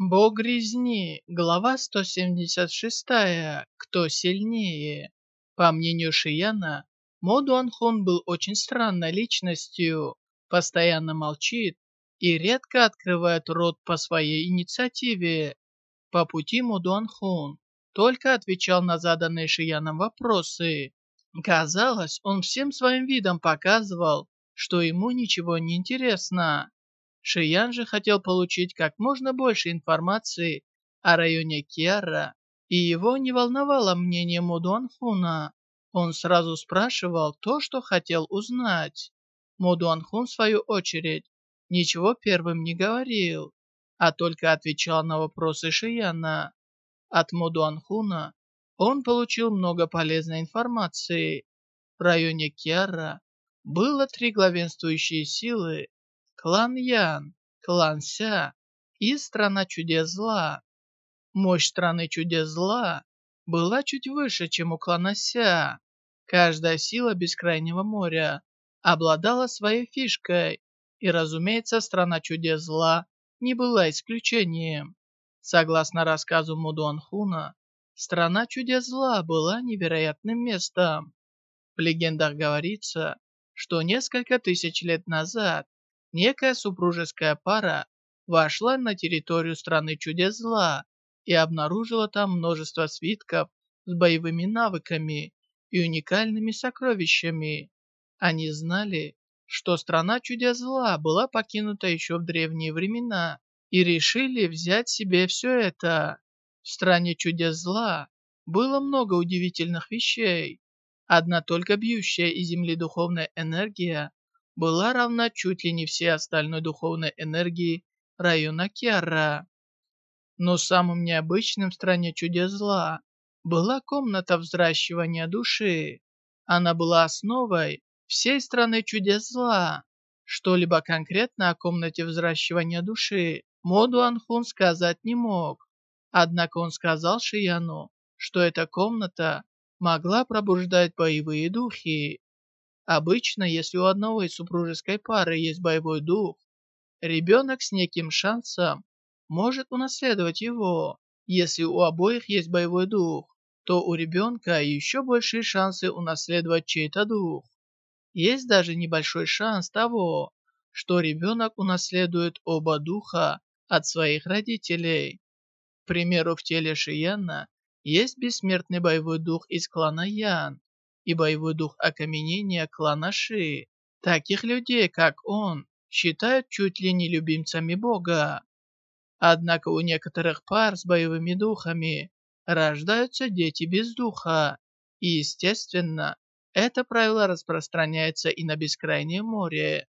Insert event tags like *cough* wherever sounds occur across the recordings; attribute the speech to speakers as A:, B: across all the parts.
A: Бог резни, глава 176. Кто сильнее? По мнению Шияна, Мо Дуанхун был очень странной личностью, постоянно молчит и редко открывает рот по своей инициативе. По пути Мо Дуанхун только отвечал на заданные Шияном вопросы. Казалось, он всем своим видом показывал, что ему ничего не интересно. Шиян же хотел получить как можно больше информации о районе Киара, и его не волновало мнение Модуанхуна. Он сразу спрашивал то, что хотел узнать. Модуанхун, в свою очередь, ничего первым не говорил, а только отвечал на вопросы Шияна. От Модуанхуна он получил много полезной информации. В районе Киара было три главенствующие силы клан Ян, клан Ся и страна чудес зла. Мощь страны чудес зла была чуть выше, чем у клана Ся. Каждая сила Бескрайнего моря обладала своей фишкой, и, разумеется, страна чудес зла не была исключением. Согласно рассказу Мудуанхуна, страна чудес зла была невероятным местом. В легендах говорится, что несколько тысяч лет назад некая супружеская пара вошла на территорию страны чудес зла и обнаружила там множество свитков с боевыми навыками и уникальными сокровищами. Они знали, что страна чудес зла была покинута еще в древние времена и решили взять себе все это. В стране чудес зла было много удивительных вещей. Одна только бьющая из земли духовная энергия была равна чуть ли не всей остальной духовной энергии района Киара. Но самым необычным в стране чудес зла была комната взращивания души. Она была основой всей страны чудес зла. Что-либо конкретно о комнате взращивания души Моду Анхун сказать не мог. Однако он сказал Шияну, что эта комната могла пробуждать боевые духи. Обычно, если у одного из супружеской пары есть боевой дух, ребенок с неким шансом может унаследовать его. Если у обоих есть боевой дух, то у ребенка еще большие шансы унаследовать чей-то дух. Есть даже небольшой шанс того, что ребенок унаследует оба духа от своих родителей. К примеру, в теле Шияна есть бессмертный боевой дух из клана Ян, и боевой дух окаменения клана Ши. Таких людей, как он, считают чуть ли не любимцами Бога. Однако у некоторых пар с боевыми духами рождаются дети без духа. И, естественно, это правило распространяется и на бескрайнее море.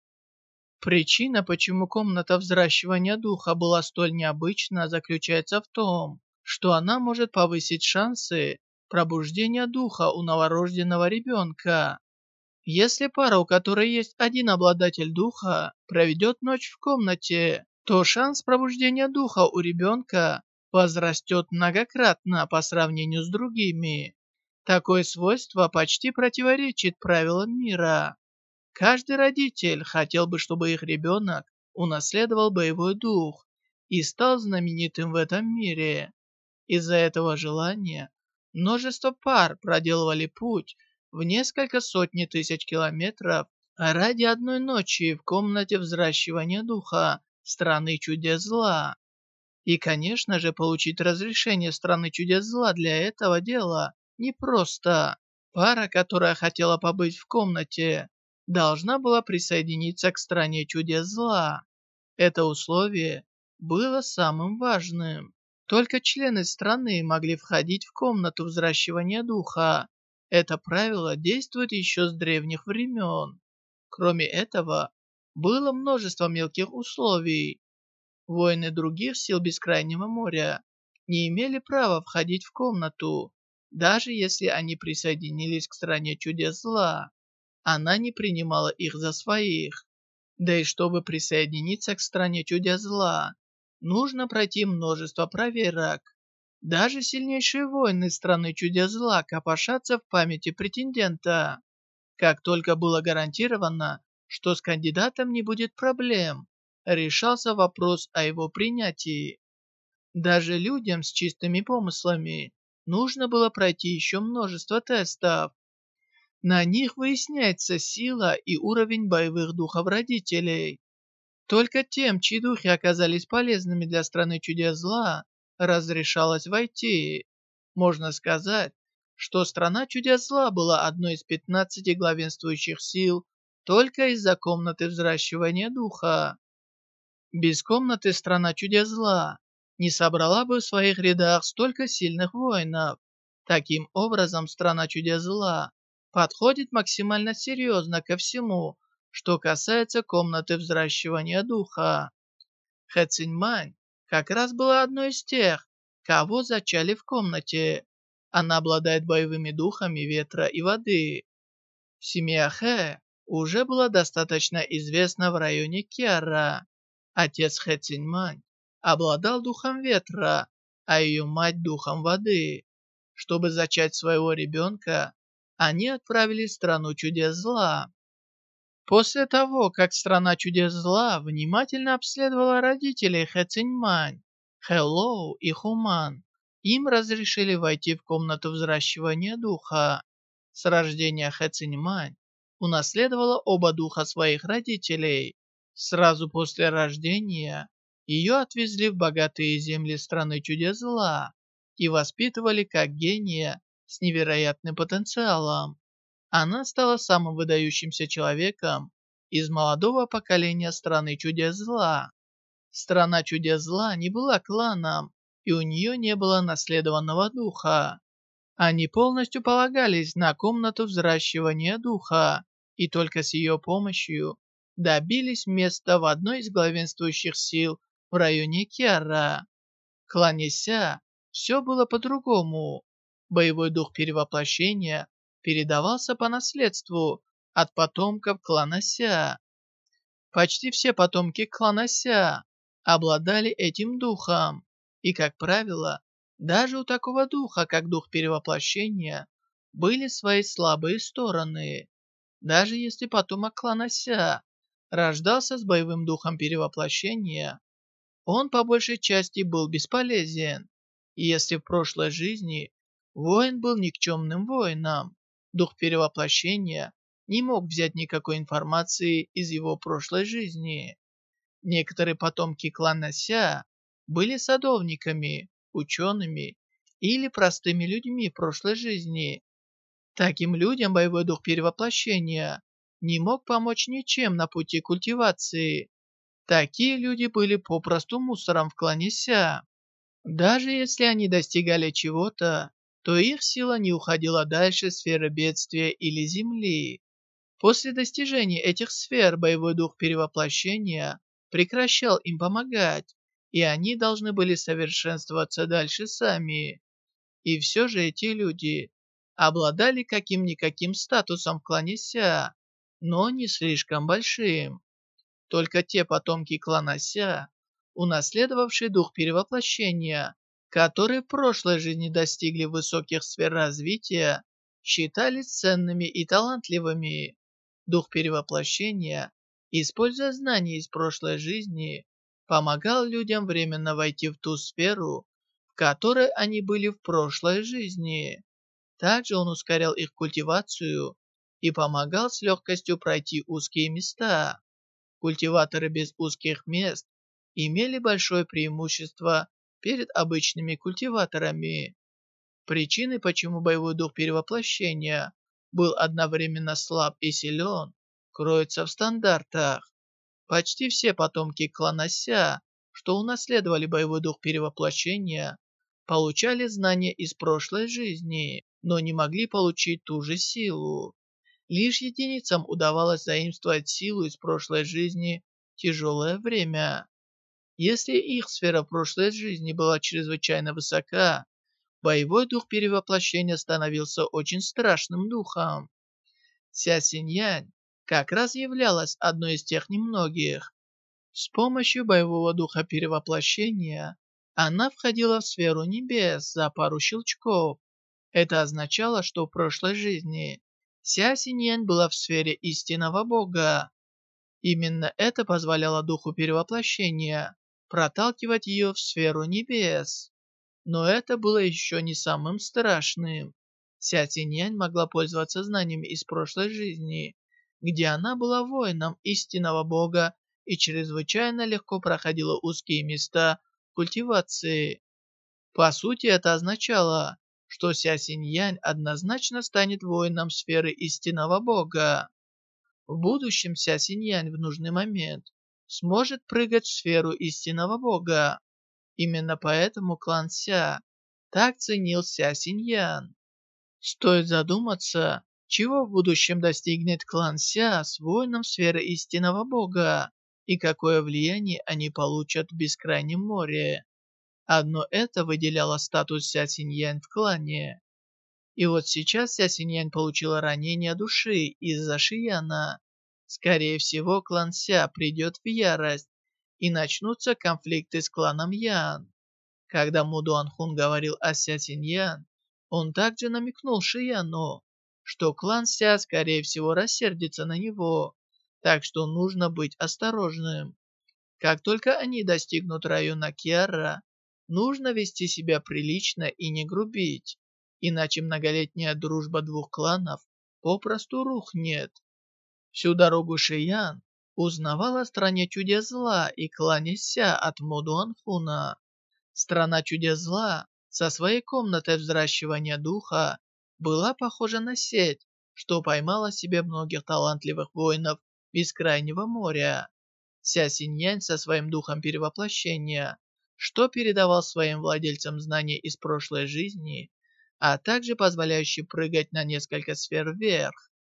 A: Причина, почему комната взращивания духа была столь необычна, заключается в том, что она может повысить шансы пробуждение духа у новорожденного ребенка. Если пара, у которой есть один обладатель духа, проведет ночь в комнате, то шанс пробуждения духа у ребенка возрастет многократно по сравнению с другими. Такое свойство почти противоречит правилам мира. Каждый родитель хотел бы, чтобы их ребенок унаследовал боевой дух и стал знаменитым в этом мире. Из-за этого желания Множество пар проделывали путь в несколько сотни тысяч километров ради одной ночи в комнате взращивания духа страны чудес зла. И, конечно же, получить разрешение страны чудес зла для этого дела непросто. Пара, которая хотела побыть в комнате, должна была присоединиться к стране чудес зла. Это условие было самым важным. Только члены страны могли входить в комнату взращивания духа. Это правило действует еще с древних времен. Кроме этого, было множество мелких условий. Воины других сил Бескрайнего моря не имели права входить в комнату, даже если они присоединились к стране чудес зла. Она не принимала их за своих. Да и чтобы присоединиться к стране чудес зла, нужно пройти множество проверок. Даже сильнейшие воины страны чудес зла копошатся в памяти претендента. Как только было гарантировано, что с кандидатом не будет проблем, решался вопрос о его принятии. Даже людям с чистыми помыслами нужно было пройти еще множество тестов. На них выясняется сила и уровень боевых духов родителей. Только тем, чьи духи оказались полезными для страны чудес зла, разрешалось войти. Можно сказать, что страна чудес зла была одной из 15 главенствующих сил только из-за комнаты взращивания духа. Без комнаты страна чудес зла не собрала бы в своих рядах столько сильных воинов. Таким образом, страна чудес зла подходит максимально серьезно ко всему, что касается комнаты взращивания духа. Хэ Циньмань как раз была одной из тех, кого зачали в комнате. Она обладает боевыми духами ветра и воды. Семья Хэ уже была достаточно известна в районе Киара. Отец Хэ Циньмань обладал духом ветра, а ее мать духом воды. Чтобы зачать своего ребенка, они отправились в страну чудес зла. После того, как страна чудес зла внимательно обследовала родителей Хэ Циньмань, Хэ и Хуман, им разрешили войти в комнату взращивания духа. С рождения Хэ Циньмань унаследовала оба духа своих родителей. Сразу после рождения ее отвезли в богатые земли страны чудес зла и воспитывали как гения с невероятным потенциалом. Она стала самым выдающимся человеком из молодого поколения страны чудес зла. Страна чудес зла не была кланом, и у нее не было наследованного духа. Они полностью полагались на комнату взращивания духа, и только с ее помощью добились места в одной из главенствующих сил в районе Киара. В клане Ся все было по-другому. Боевой дух перевоплощения передавался по наследству от потомков клана Ся. Почти все потомки клана Ся обладали этим духом. И, как правило, даже у такого духа, как дух перевоплощения, были свои слабые стороны. Даже если потомок клана Ся рождался с боевым духом перевоплощения, он по большей части был бесполезен. И если в прошлой жизни воин был никчемным воином, дух перевоплощения не мог взять никакой информации из его прошлой жизни. Некоторые потомки клана Ся были садовниками, учеными или простыми людьми прошлой жизни. Таким людям боевой дух перевоплощения не мог помочь ничем на пути культивации. Такие люди были попросту мусором в клане Ся. Даже если они достигали чего-то, то их сила не уходила дальше сферы бедствия или земли. После достижения этих сфер боевой дух перевоплощения прекращал им помогать, и они должны были совершенствоваться дальше сами. И все же эти люди обладали каким-никаким статусом в клане Ся, но не слишком большим. Только те потомки клана Ся, унаследовавшие дух перевоплощения, которые в прошлой жизни достигли высоких сфер развития, считались ценными и талантливыми. Дух перевоплощения, используя знания из прошлой жизни, помогал людям временно войти в ту сферу, в которой они были в прошлой жизни. Также он ускорял их культивацию и помогал с легкостью пройти узкие места. Культиваторы без узких мест имели большое преимущество перед обычными культиваторами. Причиной, почему боевой дух перевоплощения был одновременно слаб и силен, кроется в стандартах. Почти все потомки клана Ся, что унаследовали боевой дух перевоплощения, получали знания из прошлой жизни, но не могли получить ту же силу. Лишь единицам удавалось заимствовать силу из прошлой жизни тяжелое время. Если их сфера прошлой жизни была чрезвычайно высока, боевой дух перевоплощения становился очень страшным духом. Ся Синьянь как раз являлась одной из тех немногих. С помощью боевого духа перевоплощения она входила в сферу небес за пару щелчков. Это означало, что в прошлой жизни Ся Синьян была в сфере истинного бога. Именно это позволяло духу перевоплощения проталкивать ее в сферу небес. Но это было еще не самым страшным. Ся Синьянь могла пользоваться знаниями из прошлой жизни, где она была воином истинного бога и чрезвычайно легко проходила узкие места культивации. По сути, это означало, что Ся Синьянь однозначно станет воином сферы истинного бога. В будущем Ся Синьянь в нужный момент сможет прыгать в сферу истинного бога. Именно поэтому клан Ся так ценил Ся Синьян. Стоит задуматься, чего в будущем достигнет клан Ся с воином сферы истинного бога и какое влияние они получат в бескрайнем море. Одно это выделяло статус Ся Синьянь в клане. И вот сейчас Ся Синьянь получила ранение души из-за Шияна. Скорее всего, клан Ся придет в ярость, и начнутся конфликты с кланом Ян. Когда Му Дуанхун говорил о Ся Синьян, он также намекнул Шияну, что клан Ся, скорее всего, рассердится на него, так что нужно быть осторожным. Как только они достигнут района Киара, нужно вести себя прилично и не грубить, иначе многолетняя дружба двух кланов попросту рухнет. Всю дорогу Шиян узнавал о стране чудес зла и клане Ся от Модуанхуна. Страна чудес зла со своей комнатой взращивания духа была похожа на сеть, что поймала себе многих талантливых воинов бескрайнего моря. Ся Синьянь со своим духом перевоплощения что передавал своим владельцам знания из прошлой жизни, а также позволяющий прыгать на несколько сфер вверх.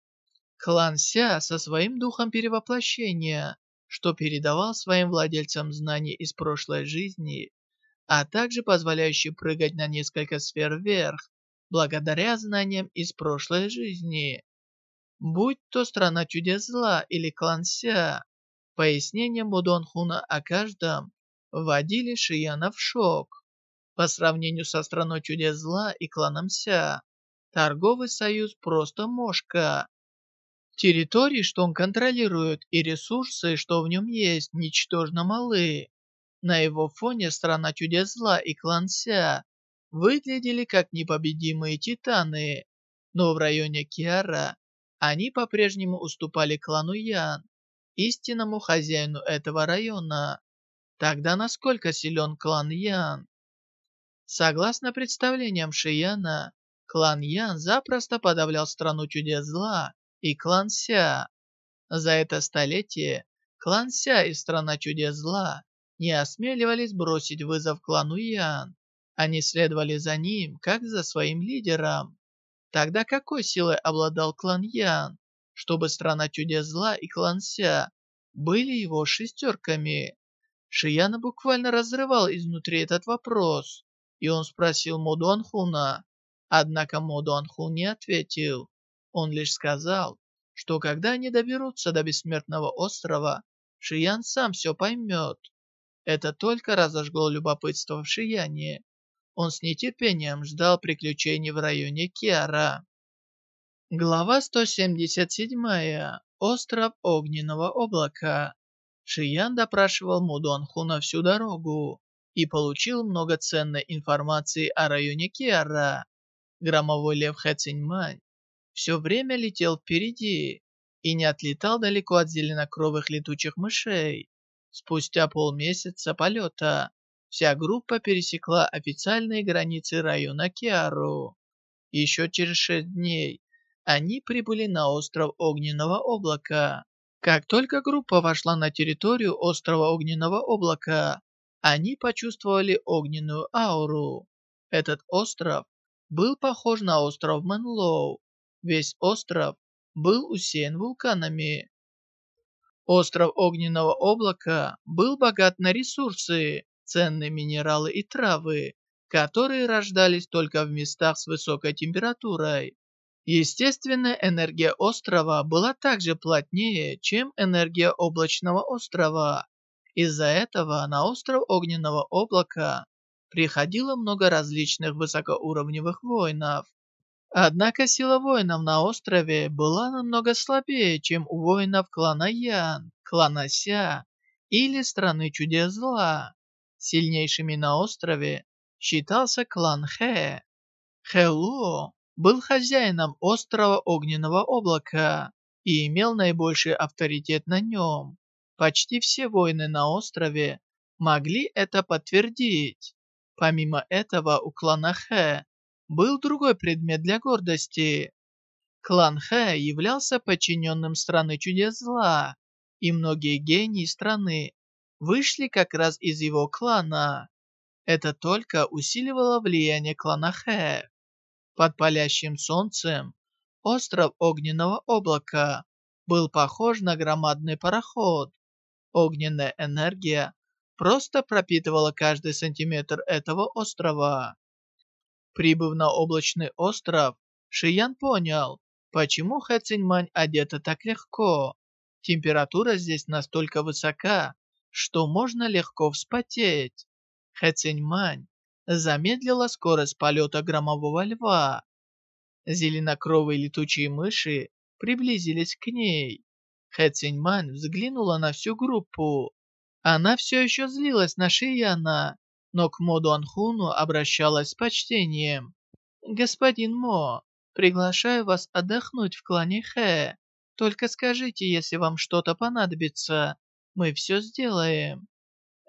A: Клан Ся со своим духом перевоплощения, что передавал своим владельцам знания из прошлой жизни, а также позволяющий прыгать на несколько сфер вверх, благодаря знаниям из прошлой жизни. Будь то страна чудес зла или клан Ся, пояснение Мудон Хуна о каждом вводили Шияна в шок. По сравнению со страной чудес зла и кланом Ся, торговый союз просто мошка. Территории, что он контролирует, и ресурсы, что в нем есть, ничтожно малы. На его фоне страна чудес зла и клан Ся выглядели как непобедимые титаны, но в районе Киара они по-прежнему уступали клану Ян, истинному хозяину этого района. Тогда насколько силен клан Ян? Согласно представлениям Шияна, клан Ян запросто подавлял страну чудес зла и клан Ся. За это столетие клан Ся и страна чудес зла не осмеливались бросить вызов клану Ян. Они следовали за ним, как за своим лидером. Тогда какой силой обладал клан Ян, чтобы страна чудес зла и клан Ся были его шестерками? Шияна буквально разрывал изнутри этот вопрос, и он спросил Моду Анхуна. Однако Моду Анхун не ответил. Он лишь сказал, что когда они доберутся до Бессмертного острова, Шиян сам все поймет. Это только разожгло любопытство в Шияне. Он с нетерпением ждал приключений в районе Киара. Глава 177. Остров Огненного Облака. Шиян допрашивал Мудуанхуна всю дорогу и получил много ценной информации о районе Киара. Громовой лев Хэ Циньмань все время летел впереди и не отлетал далеко от зеленокровых летучих мышей. Спустя полмесяца полета вся группа пересекла официальные границы района Киару. Еще через шесть дней они прибыли на остров Огненного Облака. Как только группа вошла на территорию острова Огненного Облака, они почувствовали огненную ауру. Этот остров был похож на остров Мэнлоу. Весь остров был усеян вулканами. Остров Огненного Облака был богат на ресурсы, ценные минералы и травы, которые рождались только в местах с высокой температурой. Естественная энергия острова была также плотнее, чем энергия облачного острова. Из-за этого на остров Огненного Облака приходило много различных высокоуровневых воинов. Однако сила воинов на острове была намного слабее, чем у воинов клана Ян, клана Ся или Страны Чудес Зла. Сильнейшими на острове считался клан Хэ. Хэлуо был хозяином острова Огненного Облака и имел наибольший авторитет на нем. Почти все воины на острове могли это подтвердить. Помимо этого у клана Хэ был другой предмет для гордости. Клан Хэ являлся подчиненным страны чудес зла, и многие гении страны вышли как раз из его клана. Это только усиливало влияние клана Хэ. Под палящим солнцем остров Огненного Облака был похож на громадный пароход. Огненная энергия просто пропитывала каждый сантиметр этого острова. Прибыв на облачный остров, Шиян понял, почему Хэ Циньмань одета так легко. Температура здесь настолько высока, что можно легко вспотеть. Хэ Циньмань замедлила скорость полета громового льва. Зеленокровые летучие мыши приблизились к ней. Хэ Циньмань взглянула на всю группу. Она все еще злилась на Шияна, но к Мо Дуанхуну обращалась с почтением. «Господин Мо, приглашаю вас отдохнуть в клане Хэ. Только скажите, если вам что-то понадобится. Мы все сделаем».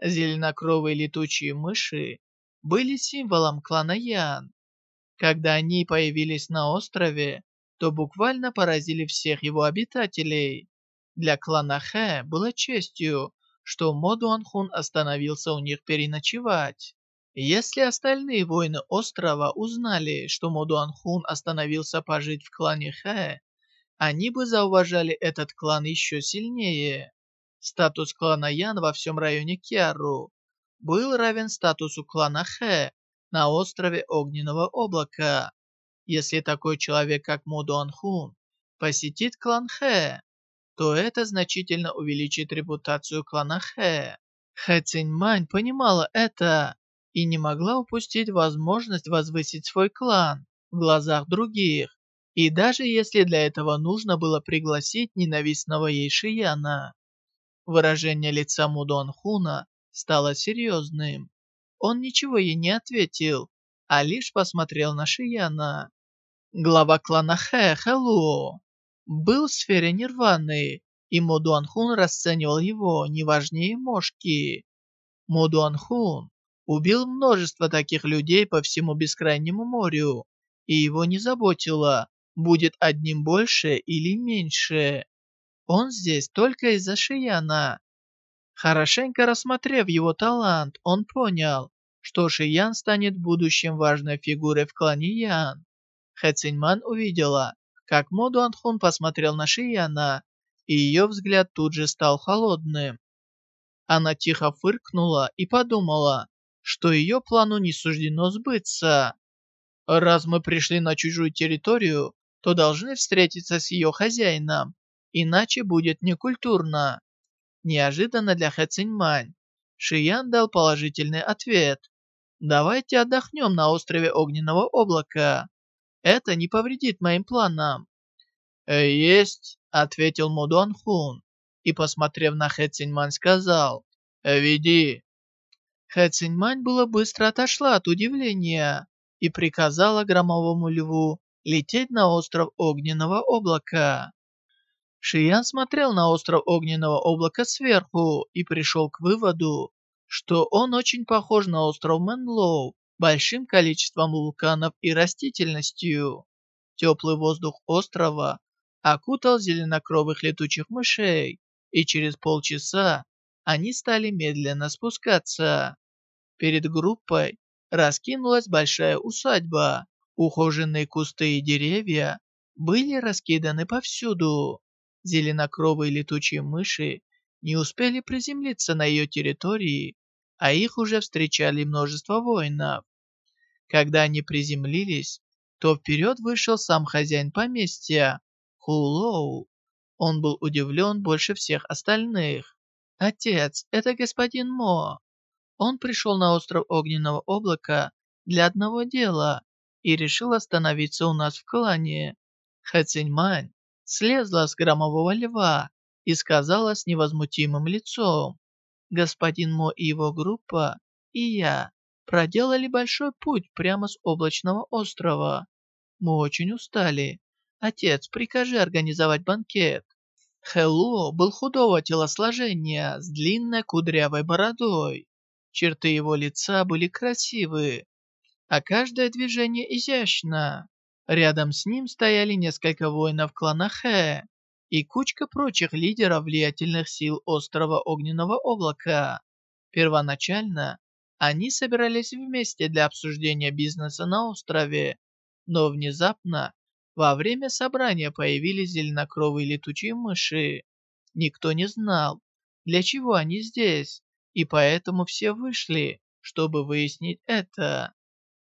A: Зеленокровые летучие мыши были символом клана Ян. Когда они появились на острове, то буквально поразили всех его обитателей. Для клана Хэ было честью, что Мо Дуанхун остановился у них переночевать. Если остальные воины острова узнали, что Мо Дуанхун остановился пожить в клане Хэ, они бы зауважали этот клан еще сильнее. Статус клана Ян во всем районе Киару был равен статусу клана Хэ на острове Огненного Облака. Если такой человек, как Мо Дуанхун, посетит клан Хэ, то это значительно увеличит репутацию клана Хэ. Хэ Циньмань понимала это и не могла упустить возможность возвысить свой клан в глазах других, и даже если для этого нужно было пригласить ненавистного ей Шияна. Выражение лица Мудон Хуна стало серьезным. Он ничего ей не ответил, а лишь посмотрел на Шияна. Глава клана Хэ Хэллоу был в сфере нирваны, и Мо Дуанхун расценивал его не важнее мошки. Мо Дуанхун убил множество таких людей по всему бескрайнему морю, и его не заботило, будет одним больше или меньше. Он здесь только из-за Шияна. Хорошенько рассмотрев его талант, он понял, что Шиян станет в будущем важной фигурой в клане Ян. Хэ Циньман увидела, как Мо Дуанхун посмотрел на Шияна, и ее взгляд тут же стал холодным. Она тихо фыркнула и подумала, что ее плану не суждено сбыться. Раз мы пришли на чужую территорию, то должны встретиться с ее хозяином, иначе будет некультурно. Неожиданно для Хэ Циньмань, Шиян дал положительный ответ. Давайте отдохнем на острове Огненного Облака. Это не повредит моим планам. «Э, «Есть», — ответил Мудон Хун, и, посмотрев на Хэ Циньмань, сказал, «Э, «Веди». Хэ Циньмань было быстро отошла от удивления и приказала громовому льву лететь на остров Огненного Облака. Шиян смотрел на остров Огненного Облака сверху и пришел к выводу, что он очень похож на остров Мэнлоу, большим количеством вулканов и растительностью. Теплый воздух острова окутал зеленокровых летучих мышей, и через полчаса они стали медленно спускаться. Перед группой раскинулась большая усадьба. Ухоженные кусты и деревья были раскиданы повсюду. Зеленокровые летучие мыши не успели приземлиться на ее территории, а их уже встречали множество воинов. Когда они приземлились, то вперед вышел сам хозяин поместья, Хулоу. Он был удивлен больше всех остальных. «Отец, это господин Мо. Он пришел на остров Огненного Облака для одного дела и решил остановиться у нас в клане. Хэциньмань слезла с громового льва и сказала с невозмутимым лицом. Господин Мо и его группа и я проделали большой путь прямо с облачного острова. Мы очень устали. Отец, прикажи организовать банкет. Хэллоу был худого телосложения с длинной кудрявой бородой. Черты его лица были красивы, а каждое движение изящно. Рядом с ним стояли несколько воинов клана Хэ и кучка прочих лидеров влиятельных сил острова Огненного Облака. Первоначально они собирались вместе для обсуждения бизнеса на острове, но внезапно во время собрания появились зеленокровые летучие мыши. Никто не знал, для чего они здесь, и поэтому все вышли, чтобы выяснить это.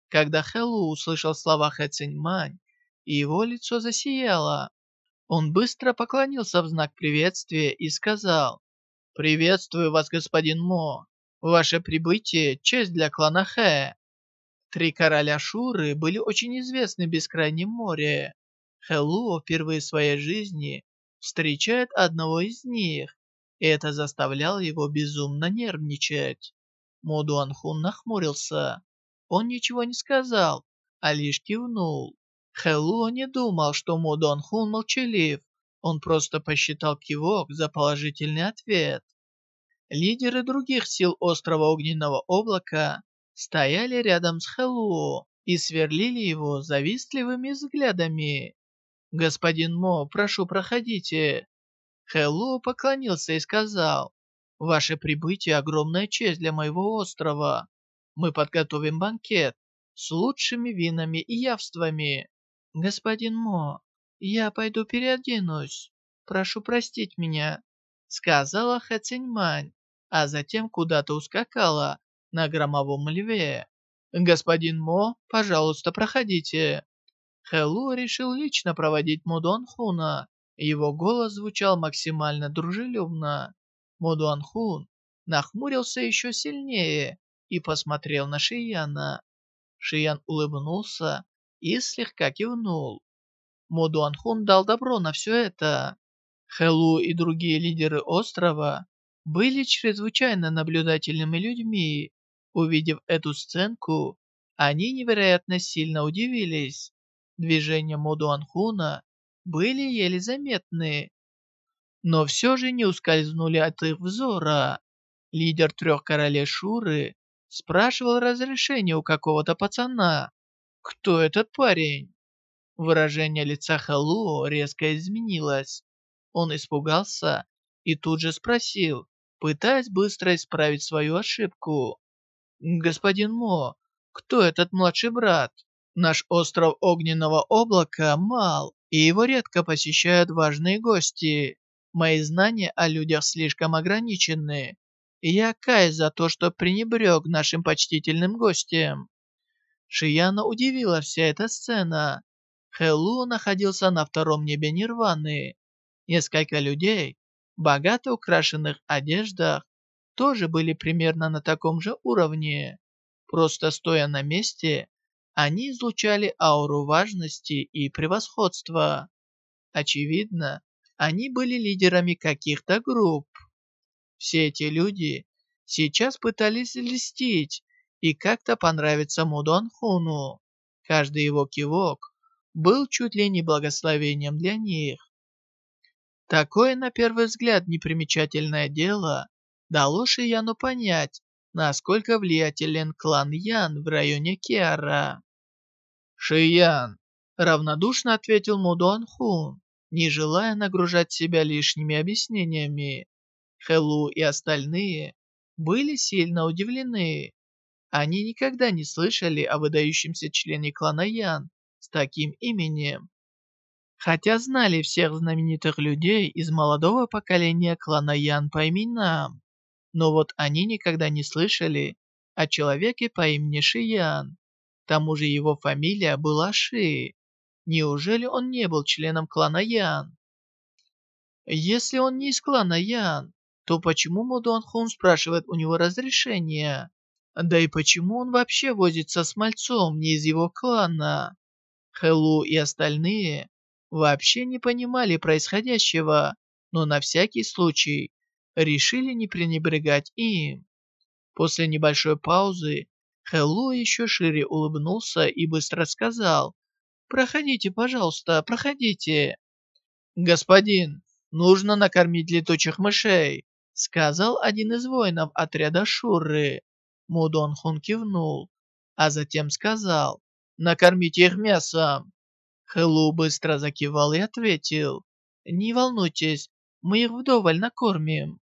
A: Когда Хэллоу услышал слова Хэ Циньмань, его лицо засияло. Он быстро поклонился в знак приветствия и сказал, «Приветствую вас, господин Мо. Ваше прибытие – честь для клана Хэ. Три короля Шуры были очень известны в Бескрайнем море. Хэллоу впервые в своей жизни встречает одного из них, и это заставляло его безумно нервничать. Мо Дуанхун нахмурился. Он ничего не сказал, а лишь кивнул. Хэллоу не думал, что Мо Дуанхун молчалив. Он просто посчитал кивок за положительный ответ. Лидеры других сил острова Огненного Облака стояли рядом с Хэллоу и сверлили его завистливыми взглядами. «Господин Мо, прошу, проходите». Хэллоу поклонился и сказал, «Ваше прибытие – огромная честь для моего острова. Мы подготовим банкет с лучшими винами и явствами. Господин Мо, я пойду переоденусь. Прошу простить меня», – сказала Хэ Циньмань а затем куда-то ускакала на громовом льве. «Господин Мо, пожалуйста, проходите». Хэллу решил лично проводить Мудуан Хуна. Его голос звучал максимально дружелюбно. Мудуан Хун нахмурился еще сильнее и посмотрел на Шияна. Шиян улыбнулся и слегка кивнул. Мудуан Хун дал добро на все это. Хэлу и другие лидеры острова были чрезвычайно наблюдательными людьми. Увидев эту сценку, они невероятно сильно удивились. Движения Модуанхуна были еле заметны, но все же не ускользнули от их взора. Лидер трех королей Шуры спрашивал разрешение у какого-то пацана. «Кто этот парень?» Выражение лица Хэллоу резко изменилось. Он испугался и тут же спросил, пытаясь быстро исправить свою ошибку. «Господин Мо, кто этот младший брат? Наш остров Огненного Облака мал, и его редко посещают важные гости. Мои знания о людях слишком ограничены. Я каюсь за то, что пренебрег нашим почтительным гостем». Шияна удивила вся эта сцена. Хэллу находился на втором небе Нирваны. Несколько людей богато украшенных одеждах тоже были примерно на таком же уровне. Просто стоя на месте, они излучали ауру важности и превосходства. Очевидно, они были лидерами каких-то групп. Все эти люди сейчас пытались льстить и как-то понравиться Мудуанхуну. Каждый его кивок был чуть ли не благословением для них. Такое, на первый взгляд, непримечательное дело дало Шияну понять, насколько влиятелен клан Ян в районе Киара. «Шиян!» — равнодушно ответил Мудуан Хун, не желая нагружать себя лишними объяснениями. Хэлу и остальные были сильно удивлены. Они никогда не слышали о выдающемся члене клана Ян с таким именем. Хотя знали всех знаменитых людей из молодого поколения клана Ян по именам. Но вот они никогда не слышали о человеке по имени Шиян. К тому же его фамилия была Ши. Неужели он не был членом клана Ян? Если он не из клана Ян, то почему Мудуан Хун спрашивает у него разрешения? Да и почему он вообще возится с мальцом не из его клана? Хэлу и остальные вообще не понимали происходящего, но на всякий случай решили не пренебрегать им. После небольшой паузы Хэллу еще шире улыбнулся и быстро сказал «Проходите, пожалуйста, проходите». «Господин, нужно накормить летучих мышей», сказал один из воинов отряда Шуры. Мудон Хун кивнул, а затем сказал «Накормите их мясом». Хэллу быстро закивал и ответил «Не волнуйтесь, мы их вдоволь накормим».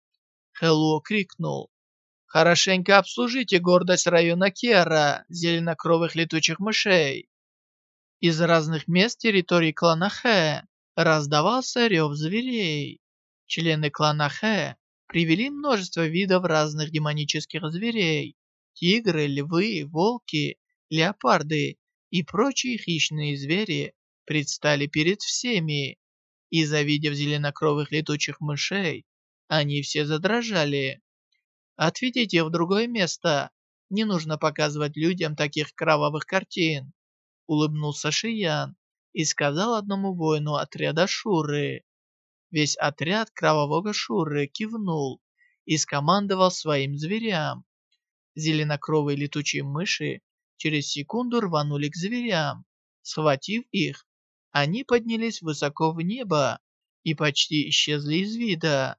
A: Хэллу крикнул «Хорошенько обслужите гордость района Кера, зеленокровых летучих мышей». Из разных мест территории клана Хэ раздавался рев зверей. Члены клана Хэ привели множество видов разных демонических зверей. Тигры, львы, волки, леопарды и прочие хищные звери предстали перед всеми. И завидев зеленокровых летучих мышей, они все задрожали. «Отведите в другое место. Не нужно показывать людям таких кровавых картин», улыбнулся Шиян и сказал одному воину отряда Шуры. Весь отряд кровавого Шуры кивнул и скомандовал своим зверям. Зеленокровые летучие мыши через секунду рванули к зверям. Схватив их, они поднялись высоко в небо и почти исчезли из вида.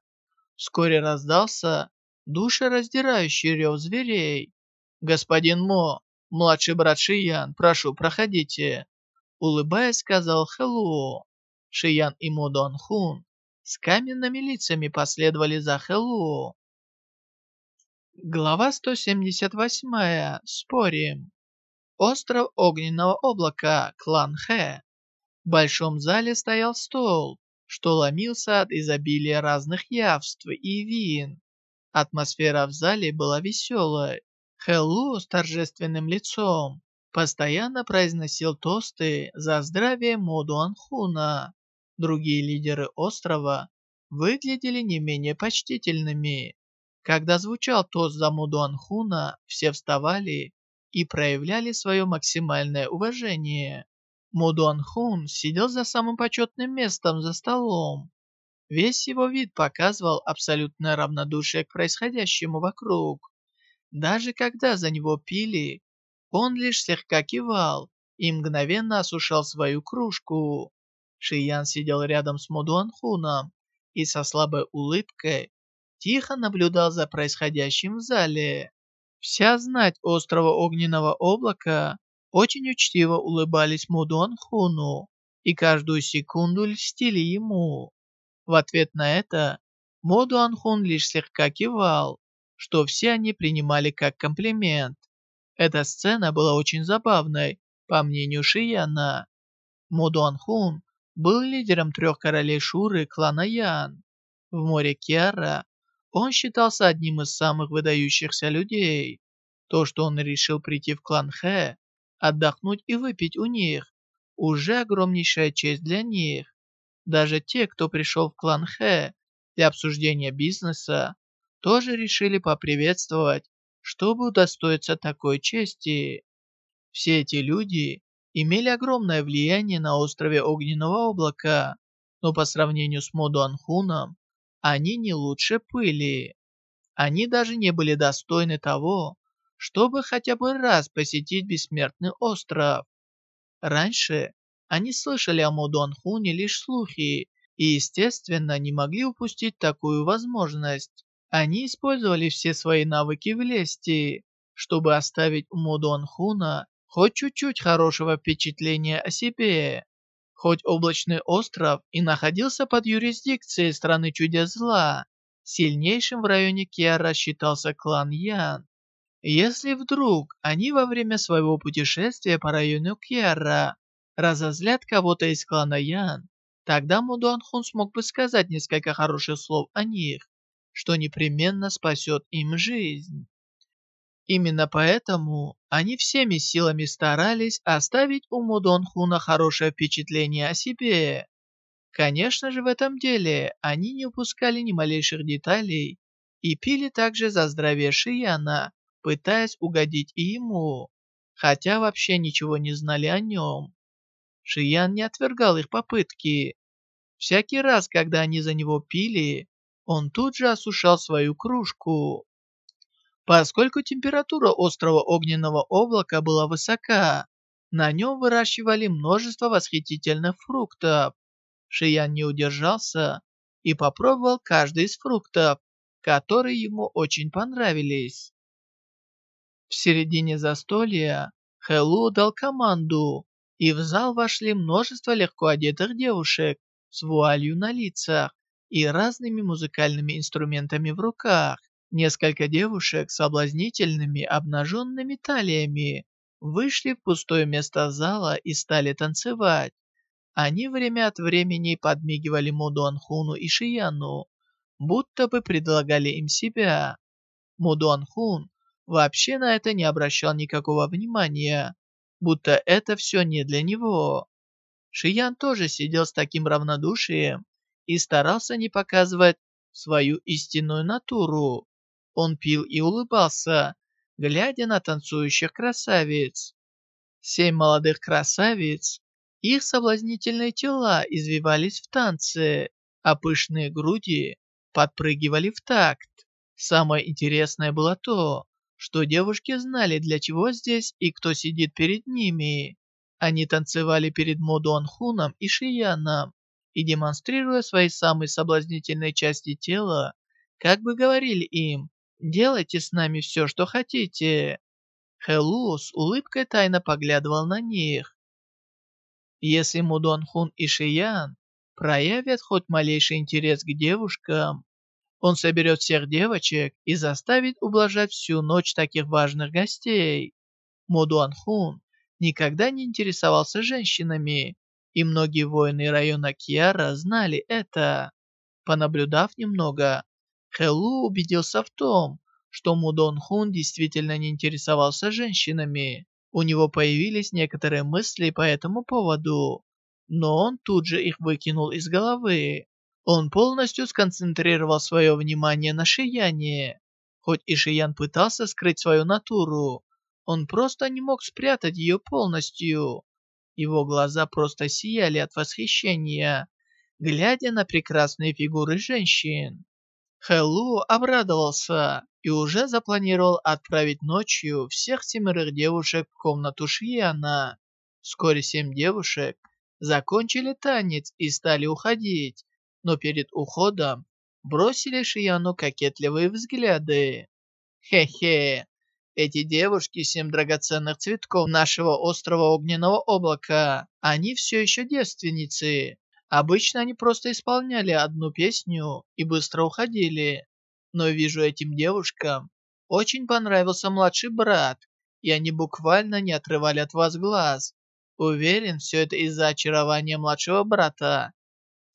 A: Вскоре раздался душераздирающий рев зверей. «Господин Мо, младший брат Шиян, прошу, проходите!» Улыбаясь, сказал Хэллоу. Шиян и Мо Дон Хун с каменными лицами последовали за Хэллоу. Глава 178. Спорим. Остров Огненного Облака, клан Хэ. В большом зале стоял стол, что ломился от изобилия разных явств и вин. Атмосфера в зале была веселой. Хэллу с торжественным лицом постоянно произносил тосты за здравие Моду Анхуна. Другие лидеры острова выглядели не менее почтительными. Когда звучал тост за Моду Анхуна, все вставали и проявляли свое максимальное уважение. Мудуан Хун сидел за самым почетным местом за столом. Весь его вид показывал абсолютное равнодушие к происходящему вокруг. Даже когда за него пили, он лишь слегка кивал и мгновенно осушал свою кружку. Шиян сидел рядом с Мудуан Хуном и со слабой улыбкой тихо наблюдал за происходящим в зале. Вся знать острова Огненного Облака очень учтиво улыбались Мудуан Хуну и каждую секунду льстили ему. В ответ на это Мудуан Хун лишь слегка кивал, что все они принимали как комплимент. Эта сцена была очень забавной, по мнению Шияна. Мудуан Хун был лидером трех королей Шуры клана Ян. В море Киара он считался одним из самых выдающихся людей. То, что он решил прийти в клан Хэ, отдохнуть и выпить у них. Уже огромнейшая честь для них. Даже те, кто пришел в клан Хэ для обсуждения бизнеса, тоже решили поприветствовать, чтобы удостоиться такой чести. Все эти люди имели огромное влияние на острове Огненного Облака, но по сравнению с Моду Анхуном, они не лучше пыли. Они даже не были достойны того, чтобы хотя бы раз посетить Бессмертный остров. Раньше они слышали о Мудонхуне лишь слухи и, естественно, не могли упустить такую возможность. Они использовали все свои навыки в лести, чтобы оставить у Мудонхуна хоть чуть-чуть хорошего впечатления о себе. Хоть облачный остров и находился под юрисдикцией страны чудес зла, сильнейшим в районе Киара считался клан Ян. Если вдруг они во время своего путешествия по району Кьяра разозлят кого-то из клана Ян, тогда Мудуан Хун смог бы сказать несколько хороших слов о них, что непременно спасет им жизнь. Именно поэтому они всеми силами старались оставить у Мудон Хуна хорошее впечатление о себе. Конечно же, в этом деле они не упускали ни малейших деталей и пили также за здравие Шияна, пытаясь угодить и ему, хотя вообще ничего не знали о нем. Шиян не отвергал их попытки. Всякий раз, когда они за него пили, он тут же осушал свою кружку. Поскольку температура острова Огненного облака была высока, на нем выращивали множество восхитительных фруктов. Шиян не удержался и попробовал каждый из фруктов, которые ему очень понравились. В середине застолья Хэллу дал команду, и в зал вошли множество легко одетых девушек с вуалью на лицах и разными музыкальными инструментами в руках. Несколько девушек с соблазнительными обнаженными талиями вышли в пустое место зала и стали танцевать. Они время от времени подмигивали Мудуанхуну и Шияну, будто бы предлагали им себя. Мудуанхун вообще на это не обращал никакого внимания, будто это все не для него. Шиян тоже сидел с таким равнодушием и старался не показывать свою истинную натуру. Он пил и улыбался, глядя на танцующих красавиц. Семь молодых красавиц, их соблазнительные тела извивались в танце, а пышные груди подпрыгивали в такт. Самое интересное было то, что девушки знали, для чего здесь и кто сидит перед ними. Они танцевали перед Модуанхуном и Шияном и, демонстрируя свои самые соблазнительные части тела, как бы говорили им Делайте с нами все, что хотите». Хэллу с улыбкой тайно поглядывал на них. Если Мудонхун и Шиян проявят хоть малейший интерес к девушкам, он соберет всех девочек и заставит ублажать всю ночь таких важных гостей. Мудуанхун никогда не интересовался женщинами, и многие воины района Киара знали это. Понаблюдав немного, Хэллу убедился в том, что Мудон Хун действительно не интересовался женщинами. У него появились некоторые мысли по этому поводу, но он тут же их выкинул из головы. Он полностью сконцентрировал свое внимание на Шияне. Хоть и Шиян пытался скрыть свою натуру, он просто не мог спрятать ее полностью. Его глаза просто сияли от восхищения, глядя на прекрасные фигуры женщин. Хэллу обрадовался и уже запланировал отправить ночью всех семерых девушек в комнату Шияна. Вскоре семь девушек закончили танец и стали уходить, но перед уходом бросили Шияну кокетливые взгляды. Хе-хе, эти девушки семь драгоценных цветков нашего острова Огненного Облака, они все еще девственницы. Обычно они просто исполняли одну песню и быстро уходили. Но вижу этим девушкам очень понравился младший брат, и они буквально не отрывали от вас глаз. Уверен, все это из-за очарования младшего брата.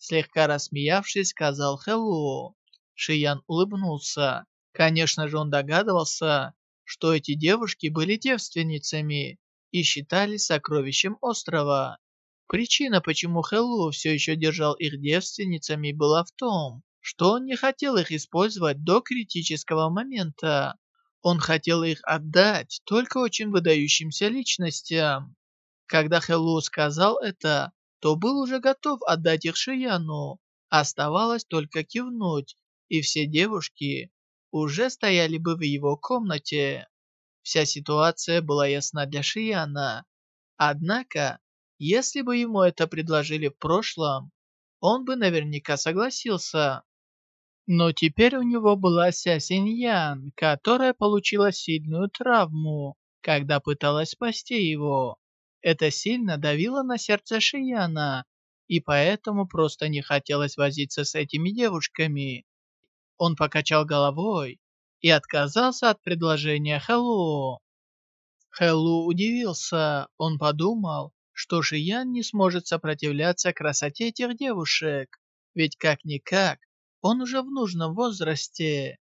A: Слегка рассмеявшись, сказал Хэллоу. Шиян улыбнулся. Конечно же, он догадывался, что эти девушки были девственницами и считались сокровищем острова. Причина, почему Хэллоу все еще держал их девственницами, была в том, что он не хотел их использовать до критического момента. Он хотел их отдать только очень выдающимся личностям. Когда Хэллоу сказал это, то был уже готов отдать их Шияну. Оставалось только кивнуть, и все девушки уже стояли бы в его комнате. Вся ситуация была ясна для Шияна. Однако, если бы ему это предложили в прошлом, он бы наверняка согласился. Но теперь у него была Ся Синьян, которая получила сильную травму, когда пыталась спасти его. Это сильно давило на сердце Шияна, и поэтому просто не хотелось возиться с этими девушками. Он покачал головой и отказался от предложения Хэллоу. Хэллоу удивился, он подумал, что же Ян не сможет сопротивляться красоте этих девушек, ведь как-никак он уже в нужном возрасте.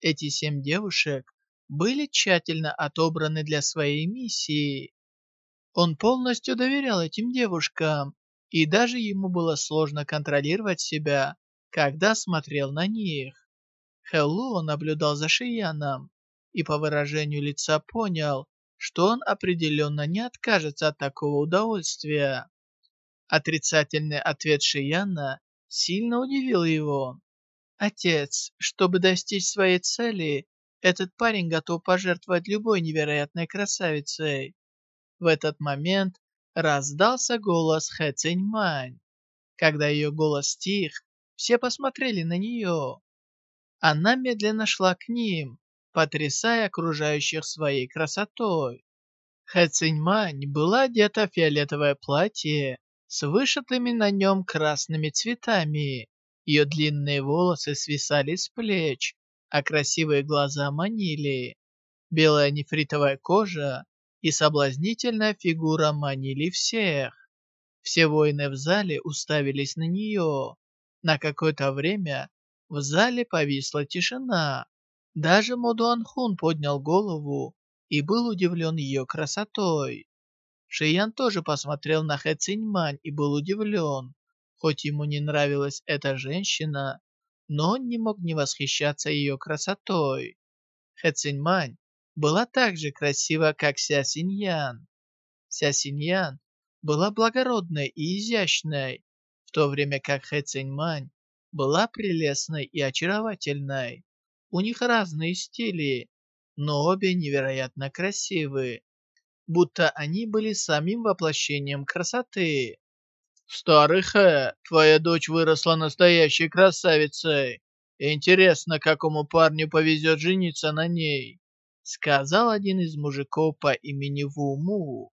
A: Эти семь девушек были тщательно отобраны для своей миссии. Он полностью доверял этим девушкам, и даже ему было сложно контролировать себя, когда смотрел на них. Хэллоу наблюдал за Шияном и по выражению лица понял, что он определенно не откажется от такого удовольствия. Отрицательный ответ Шияна сильно удивил его. «Отец, чтобы достичь своей цели, Этот парень готов пожертвовать любой невероятной красавицей. В этот момент раздался голос Хэ Циньмань. Когда ее голос стих, все посмотрели на нее. Она медленно шла к ним, потрясая окружающих своей красотой. Хэ Циньмань была одета в фиолетовое платье с вышитыми на нем красными цветами. Ее длинные волосы свисали с плеч, а красивые глаза манили. Белая нефритовая кожа и соблазнительная фигура манили всех. Все воины в зале уставились на нее. На какое-то время в зале повисла тишина. Даже Модуанхун поднял голову и был удивлен ее красотой. Шиян тоже посмотрел на Хэ Циньмань и был удивлен. Хоть ему не нравилась эта женщина, но он не мог не восхищаться ее красотой. Хэ Циньмань была так же красива, как Ся Синьян. Ся Синьян была благородной и изящной, в то время как Хэ Циньмань была прелестной и очаровательной. У них разные стили, но обе невероятно красивы, будто они были самим воплощением красоты. «Старый Хэ, твоя дочь выросла настоящей красавицей. Интересно, какому парню повезет жениться на ней», сказал один из мужиков по имени Вуму.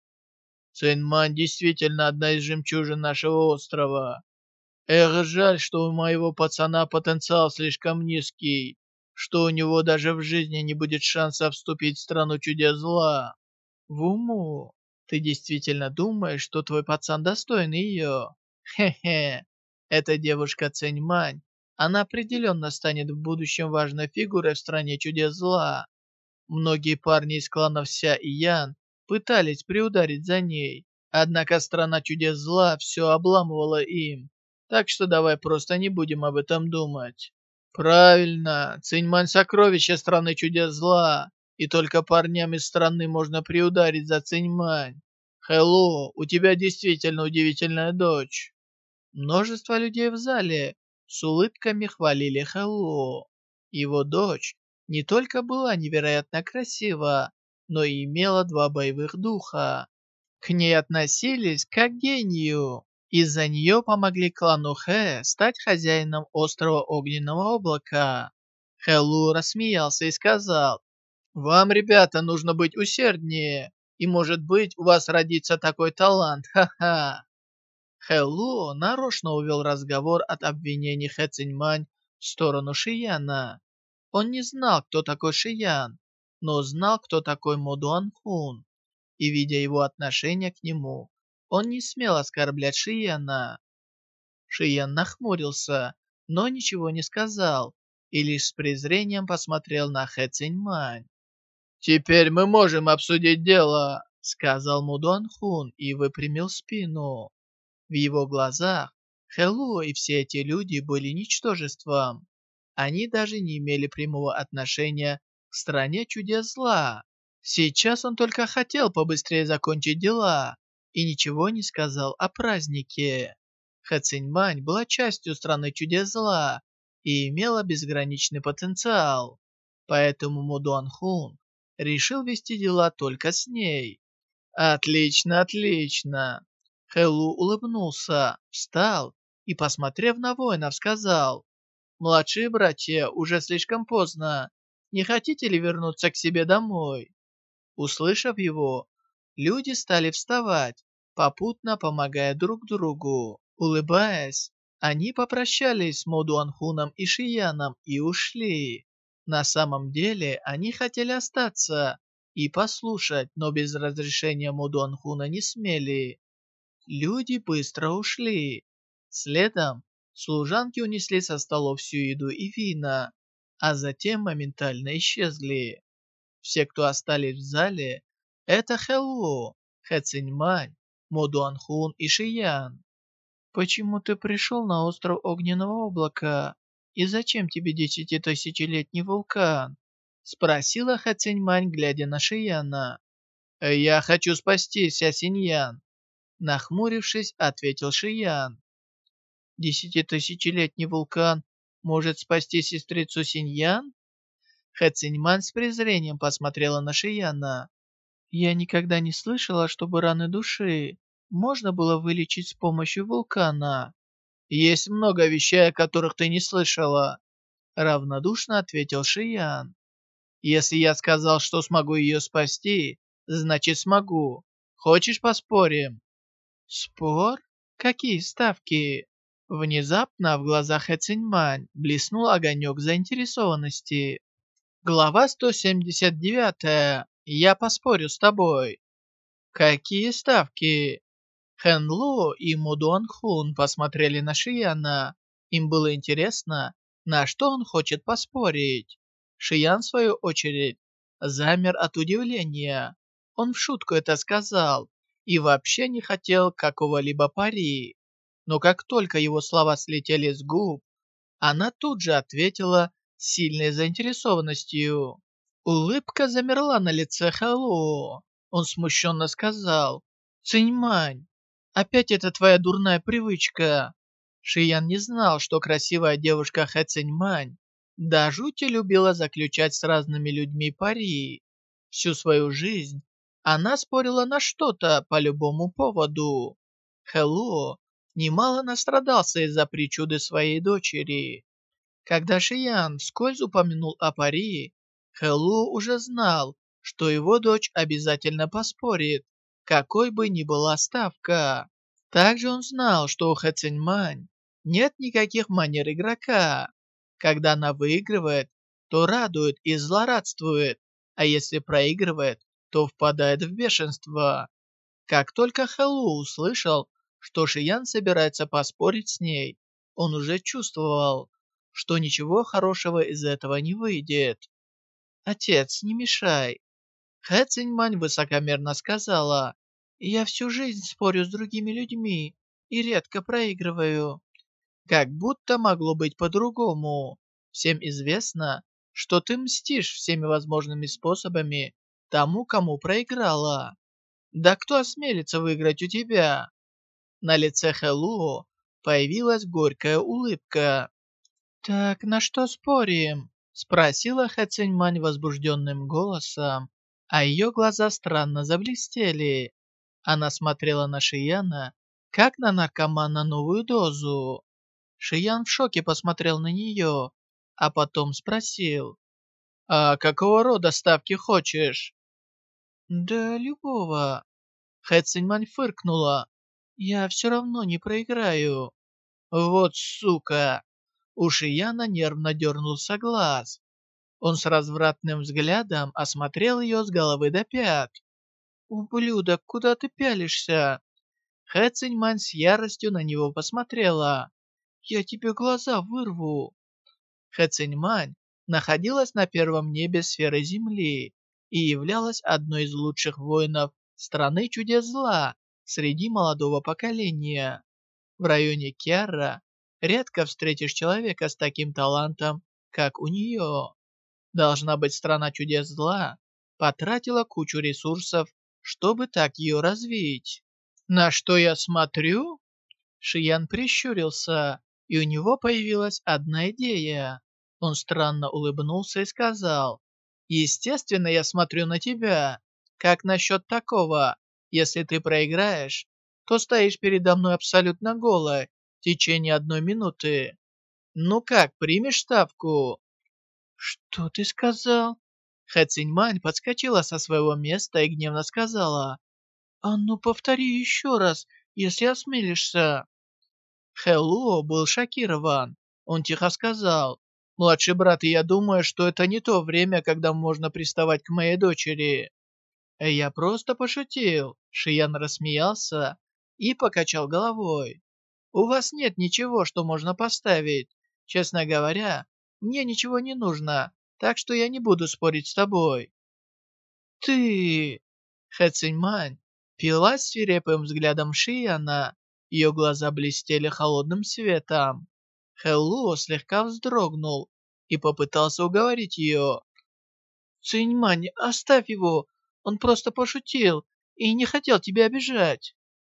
A: «Цинман действительно одна из жемчужин нашего острова. Эх, жаль, что у моего пацана потенциал слишком низкий, что у него даже в жизни не будет шанса вступить в страну чудес зла. Вуму, ты действительно думаешь, что твой пацан достоин ее? Хе-хе, эта девушка Циньмань, она определенно станет в будущем важной фигурой в стране чудес зла. Многие парни из кланов Ся и Ян пытались приударить за ней, однако страна чудес зла все обламывала им. Так что давай просто не будем об этом думать. Правильно, Циньмань сокровище страны чудес зла, и только парням из страны можно приударить за Циньмань. Хэллоу, у тебя действительно удивительная дочь. Множество людей в зале с улыбками хвалили Хэллоу. Его дочь не только была невероятно красива, но и имела два боевых духа. К ней относились как к гению. Из-за нее помогли клану Хэ стать хозяином острова Огненного Облака. Хэлу рассмеялся и сказал, «Вам, ребята, нужно быть усерднее, и, может быть, у вас родится такой талант, ха-ха!» Хэлу нарочно увел разговор от обвинений Хэ Циньмань в сторону Шияна. Он не знал, кто такой Шиян, но знал, кто такой Модуан Хун, и, видя его отношение к нему, он не смел оскорблять Шияна. Шиян нахмурился, но ничего не сказал и лишь с презрением посмотрел на Хэ Циньмань. «Теперь мы можем обсудить дело», — сказал Мудуан Хун и выпрямил спину. В его глазах Хэллоу и все эти люди были ничтожеством. Они даже не имели прямого отношения к стране чудес зла. Сейчас он только хотел побыстрее закончить дела, и ничего не сказал о празднике. Хэциньмань была частью страны чудес зла и имела безграничный потенциал. Поэтому Мудуан Хун решил вести дела только с ней. «Отлично, отлично!» Хэлу улыбнулся, встал и, посмотрев на воинов, сказал, «Младшие братья, уже слишком поздно. Не хотите ли вернуться к себе домой?» Услышав его, люди стали вставать попутно помогая друг другу. Улыбаясь, они попрощались с Модуанхуном и Шияном и ушли. На самом деле, они хотели остаться и послушать, но без разрешения Модуанхуна не смели. Люди быстро ушли. Следом служанки унесли со столов всю еду и вина, а затем моментально исчезли. Все, кто остались в зале, это Хэллоу, Хэ Циньмань, Модуанхун и Шиян. Почему ты пришел на остров Огненного Облака? И зачем тебе десятитысячелетний вулкан? Спросила Хациньмань, глядя на Шияна. Я хочу спасти Ся Синьян. Нахмурившись, ответил Шиян. Десятитысячелетний вулкан может спасти сестрицу Синьян? Хэ Циньман с презрением посмотрела на Шияна. «Я никогда не слышала, чтобы раны души можно было вылечить с помощью вулкана». «Есть много вещей, о которых ты не слышала», — равнодушно ответил Шиян. «Если я сказал, что смогу ее спасти, значит смогу. Хочешь поспорим?» «Спор? Какие ставки?» Внезапно в глазах Эциньмань блеснул огонек заинтересованности. Глава 179. Я поспорю с тобой. Какие ставки? Хэн Лу и Му Дуан Хун посмотрели на Шияна. Им было интересно, на что он хочет поспорить. Шиян, в свою очередь, замер от удивления. Он в шутку это сказал и вообще не хотел какого-либо пари но как только его слова слетели с губ, она тут же ответила сильной заинтересованностью. Улыбка замерла на лице Хэллоу. Он смущенно сказал, «Циньмань, опять это твоя дурная привычка». Шиян не знал, что красивая девушка Хэ Циньмань до жути любила заключать с разными людьми пари. Всю свою жизнь она спорила на что-то по любому поводу. Хэллоу немало настрадался из-за причуды своей дочери. Когда Шиян вскользь упомянул о пари, Хэллу уже знал, что его дочь обязательно поспорит, какой бы ни была ставка. Также он знал, что у Хэ Циньмань нет никаких манер игрока. Когда она выигрывает, то радует и злорадствует, а если проигрывает, то впадает в бешенство. Как только Хэллу услышал, что Шиян собирается поспорить с ней, он уже чувствовал, что ничего хорошего из этого не выйдет. «Отец, не мешай!» Хэ Циньмань высокомерно сказала, «Я всю жизнь спорю с другими людьми и редко проигрываю». Как будто могло быть по-другому. Всем известно, что ты мстишь всеми возможными способами тому, кому проиграла. Да кто осмелится выиграть у тебя? На лице Хэллоу появилась горькая улыбка. «Так на что спорим?» Спросила Хэ Циньмань возбужденным голосом, а ее глаза странно заблестели. Она смотрела на Шияна, как на наркомана новую дозу. Шиян в шоке посмотрел на нее, а потом спросил. «А какого рода ставки хочешь?» «Да любого». Хэ Циньмань фыркнула, я все равно не проиграю. Вот сука! У Шияна нервно дернулся глаз. Он с развратным взглядом осмотрел ее с головы до пят. «Ублюдок, куда ты пялишься?» Хэ Циньмань с яростью на него посмотрела. «Я тебе глаза вырву!» Хэ Циньмань находилась на первом небе сферы Земли и являлась одной из лучших воинов страны чудес зла среди молодого поколения. В районе Киара редко встретишь человека с таким талантом, как у нее. Должна быть страна чудес зла, потратила кучу ресурсов, чтобы так ее развить. На что я смотрю? Шиян прищурился, и у него появилась одна идея. Он странно улыбнулся и сказал, «Естественно, я смотрю на тебя. Как насчет такого? Если ты проиграешь, то стоишь передо мной абсолютно голая в течение одной минуты. Ну как, примешь ставку?» «Что ты сказал?» Хэ Циньмань подскочила со своего места и гневно сказала. «А ну повтори еще раз, если осмелишься». Хэ Луо был шокирован. Он тихо сказал. «Младший брат, я думаю, что это не то время, когда можно приставать к моей дочери. «Я просто пошутил», — Шиян рассмеялся и покачал головой. «У вас нет ничего, что можно поставить. Честно говоря, мне ничего не нужно, так что я не буду спорить с тобой». «Ты...» Хэ Циньмань пила свирепым взглядом Шияна. Ее глаза блестели холодным светом. Хэллу слегка вздрогнул и попытался уговорить ее. «Циньмань, оставь его, он просто пошутил и не хотел тебя обижать.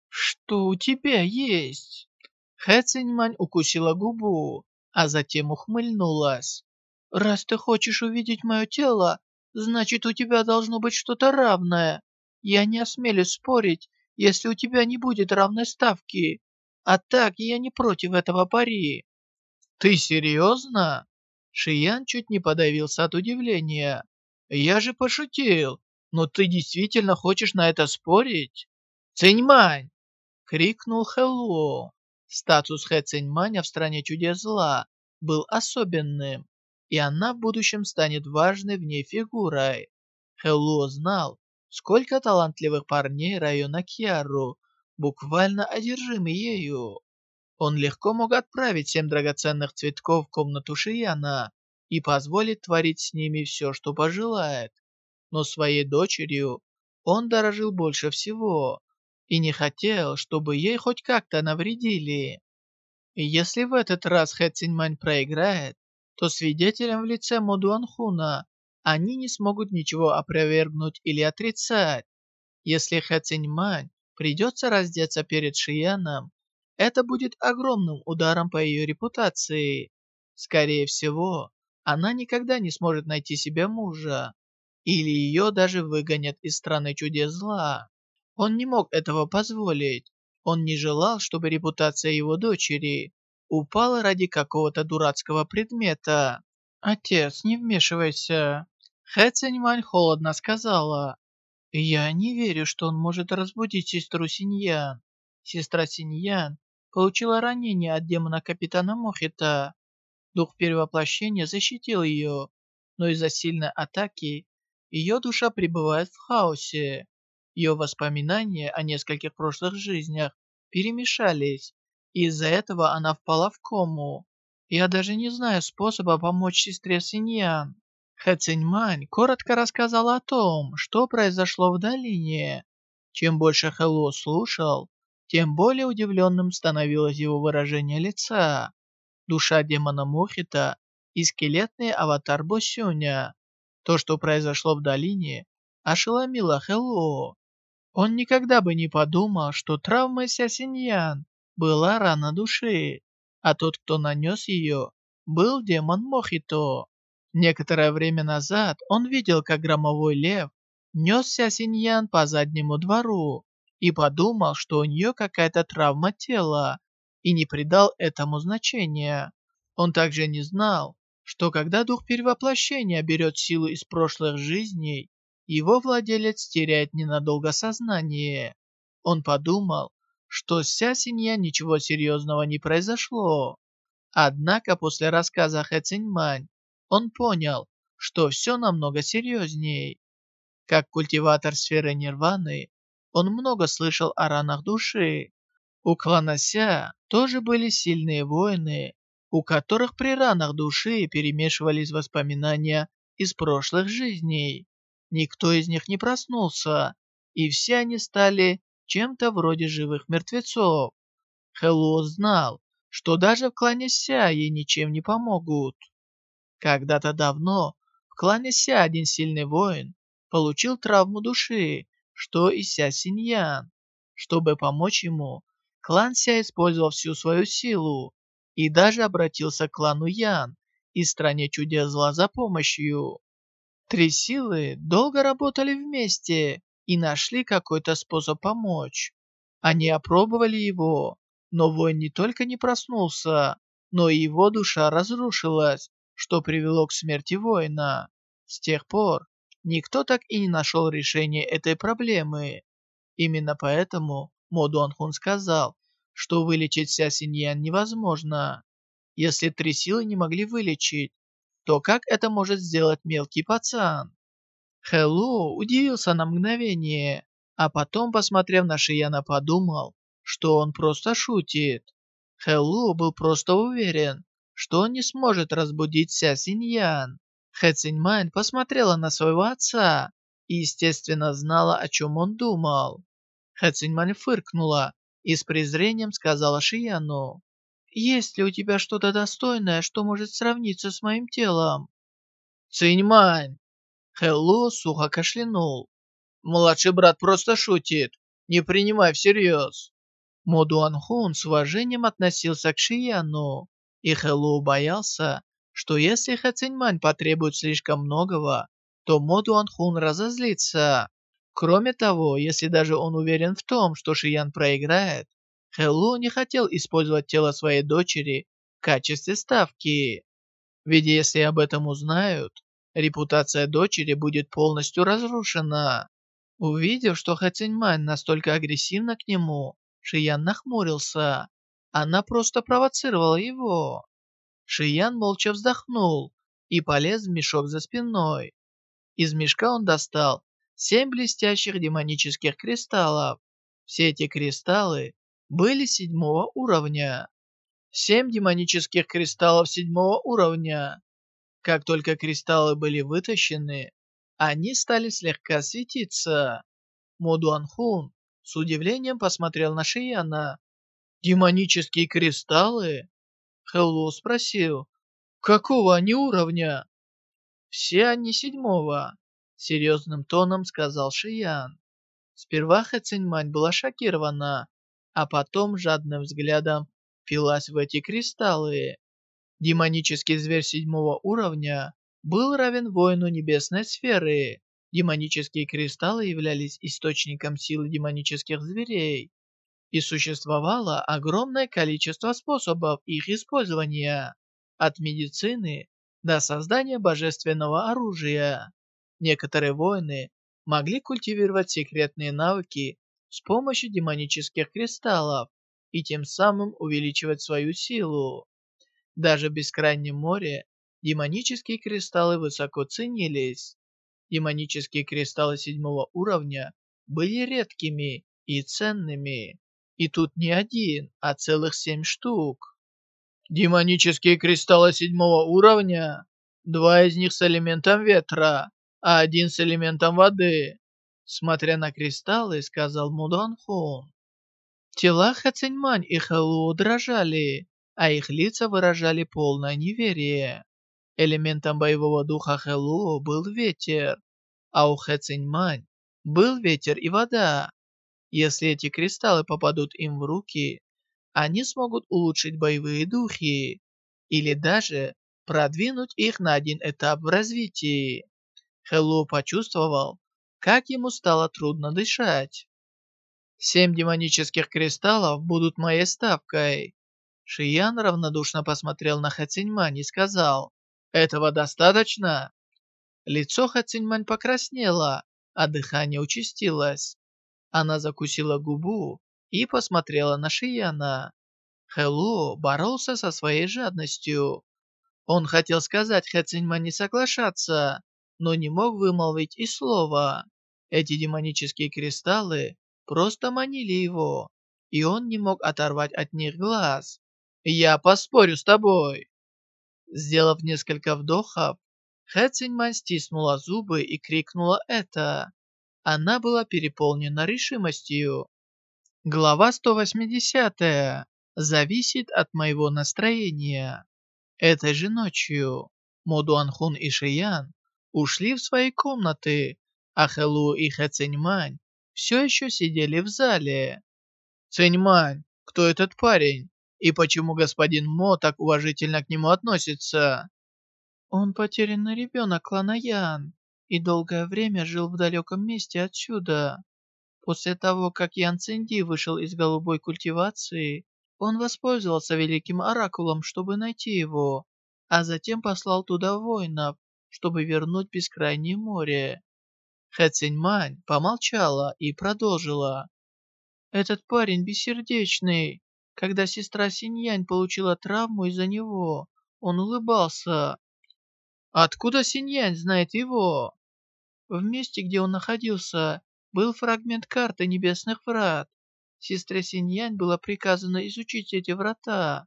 A: Что у тебя есть? Хэ Циньмань укусила губу, а затем ухмыльнулась. Раз ты хочешь увидеть мое тело, значит у тебя должно быть что-то равное. Я не осмелюсь спорить, если у тебя не будет равной ставки. А так я не против этого пари. Ты серьезно? Шиян чуть не подавился от удивления. Я же пошутил, но ты действительно хочешь на это спорить? Циньмань! Крикнул Хэллоу. Статус Хэ Циньманя в стране чудес зла был особенным, и она в будущем станет важной в ней фигурой. Хэллоу знал, сколько талантливых парней района Кьяру буквально одержимы ею. Он легко мог отправить семь драгоценных цветков в комнату Шияна и позволить творить с ними все, что пожелает. Но своей дочерью он дорожил больше всего и не хотел, чтобы ей хоть как-то навредили. Если в этот раз Хэ Циньмань проиграет, то свидетелем в лице Мо Дуанхуна они не смогут ничего опровергнуть или отрицать. Если Хэ Циньмань придется раздеться перед Шияном, это будет огромным ударом по ее репутации. Скорее всего, она никогда не сможет найти себе мужа. Или ее даже выгонят из страны чудес зла. Он не мог этого позволить. Он не желал, чтобы репутация его дочери упала ради какого-то дурацкого предмета. «Отец, не вмешивайся!» Хэ Циньмань холодно сказала. «Я не верю, что он может разбудить сестру Синьян. Сестра Синьян получила ранение от демона капитана Мохита. Дух перевоплощения защитил ее, но из-за сильной атаки ее душа пребывает в хаосе. Ее воспоминания о нескольких прошлых жизнях перемешались, и из-за этого она впала в кому. Я даже не знаю способа помочь сестре Синьян. Хэ Циньмань коротко рассказал о том, что произошло в долине. Чем больше Хэлло слушал, тем более удивленным становилось его выражение лица. Душа демона Мохита и скелетный аватар Босюня. То, что произошло в долине, ошеломило Хэлло. Он никогда бы не подумал, что травма Сясиньян была рана души, а тот, кто нанес ее, был демон Мохито. Некоторое время назад он видел, как громовой лев нес Сясиньян по заднему двору и подумал, что у нее какая-то травма тела, и не придал этому значения. Он также не знал, что когда дух перевоплощения берет силу из прошлых жизней, его владелец теряет ненадолго сознание. Он подумал, что с Сясинья ничего серьезного не произошло. Однако после рассказа Хэ Циньмань он понял, что все намного серьезней. Как культиватор сферы Нирваны, он много слышал о ранах души. У клана Ся тоже были сильные воины, у которых при ранах души перемешивались воспоминания из прошлых жизней. Никто из них не проснулся, и все они стали чем-то вроде живых мертвецов. Хэллоу знал, что даже в клане Ся ей ничем не помогут. Когда-то давно в клане Ся один сильный воин получил травму души, что и Ся Синьян. Чтобы помочь ему, клан Ся использовал всю свою силу и даже обратился к клану Ян и стране чудес зла за помощью. Три силы долго работали вместе и нашли какой-то способ помочь. Они опробовали его, но воин не только не проснулся, но и его душа разрушилась, что привело к смерти воина. С тех пор никто так и не нашел решения этой проблемы. Именно поэтому Мо Дуанхун сказал, что вылечить Ся Синьян невозможно. Если три силы не могли вылечить, то как это может сделать мелкий пацан? Хэллоу удивился на мгновение, а потом, посмотрев на Шияна, подумал, что он просто шутит. Хэллоу был просто уверен, что он не сможет разбудить Ся Синьян. Хэ Циньмань посмотрела на своего отца и, естественно, знала, о чем он думал. Хэ Циньмань фыркнула и с презрением сказала Шияну. Есть ли у тебя что-то достойное, что может сравниться с моим телом?» «Циньмань!» Хэлло сухо кашлянул. «Младший брат просто шутит. Не принимай всерьез». Мо Дуанхун с уважением относился к Шияну, и Хэллоу боялся, что если Хэ Циньмань потребует слишком многого, то Мо Дуанхун разозлится. Кроме того, если даже он уверен в том, что Шиян проиграет, Хэллу не хотел использовать тело своей дочери в качестве ставки. Ведь если об этом узнают, репутация дочери будет полностью разрушена. Увидев, что Хэ Циньмань настолько агрессивна к нему, Шиян нахмурился. Она просто провоцировала его. Шиян молча вздохнул и полез в мешок за спиной. Из мешка он достал семь блестящих демонических кристаллов. Все эти кристаллы были седьмого уровня. Семь демонических кристаллов седьмого уровня. Как только кристаллы были вытащены, они стали слегка светиться. Модуанхун с удивлением посмотрел на Шияна. «Демонические кристаллы?» Хэллоу спросил. «Какого они уровня?» «Все они седьмого», — серьезным тоном сказал Шиян. Сперва Хэ Циньмань была шокирована, а потом жадным взглядом впилась в эти кристаллы. Демонический зверь седьмого уровня был равен воину небесной сферы. Демонические кристаллы являлись источником силы демонических зверей. И существовало огромное количество способов их использования. От медицины до создания божественного оружия. Некоторые воины могли культивировать секретные навыки с помощью демонических кристаллов и тем самым увеличивать свою силу. Даже в бескрайнем море демонические кристаллы высоко ценились. Демонические кристаллы седьмого уровня были редкими и ценными. И тут не один, а целых семь штук. Демонические кристаллы седьмого уровня. Два из них с элементом ветра, а один с элементом воды. Смотря на кристаллы, сказал Мудан Хун. Тела Хэциньмань и Хэлу дрожали, а их лица выражали полное неверие. Элементом боевого духа Хэлу был ветер, а у Хэциньмань был ветер и вода. Если эти кристаллы попадут им в руки, они смогут улучшить боевые духи или даже продвинуть их на один этап в развитии. Хэллоу почувствовал, как ему стало трудно дышать. Семь демонических кристаллов будут моей ставкой. Шиян равнодушно посмотрел на Хациньмань и сказал, «Этого достаточно?» Лицо Хациньмань покраснело, а дыхание участилось. Она закусила губу и посмотрела на Шияна. Хэллу боролся со своей жадностью. Он хотел сказать Хэ Циньма не соглашаться, но не мог вымолвить и слова. Эти демонические кристаллы просто манили его, и он не мог оторвать от них глаз. «Я поспорю с тобой!» Сделав несколько вдохов, Хэ Циньмань стиснула зубы и крикнула это. Она была переполнена решимостью. Глава 180. Зависит от моего настроения. Этой же ночью Мо Дуанхун и Шиян ушли в свои комнаты, а Хэлу и Хэ Циньмань все еще сидели в зале. «Циньмань, кто этот парень? И почему господин Мо так уважительно к нему относится?» «Он потерянный ребенок клана Ян и долгое время жил в далеком месте отсюда. После того, как Ян Цинди вышел из голубой культивации, он воспользовался великим оракулом, чтобы найти его, а затем послал туда воинов, чтобы вернуть бескрайнее море. Хэ помолчала и продолжила. «Этот парень бессердечный. Когда сестра Синьянь получила травму из-за него, он улыбался. Откуда Синьянь знает его? В месте, где он находился, был фрагмент карты Небесных Врат. Сестре Синьянь было приказано изучить эти врата.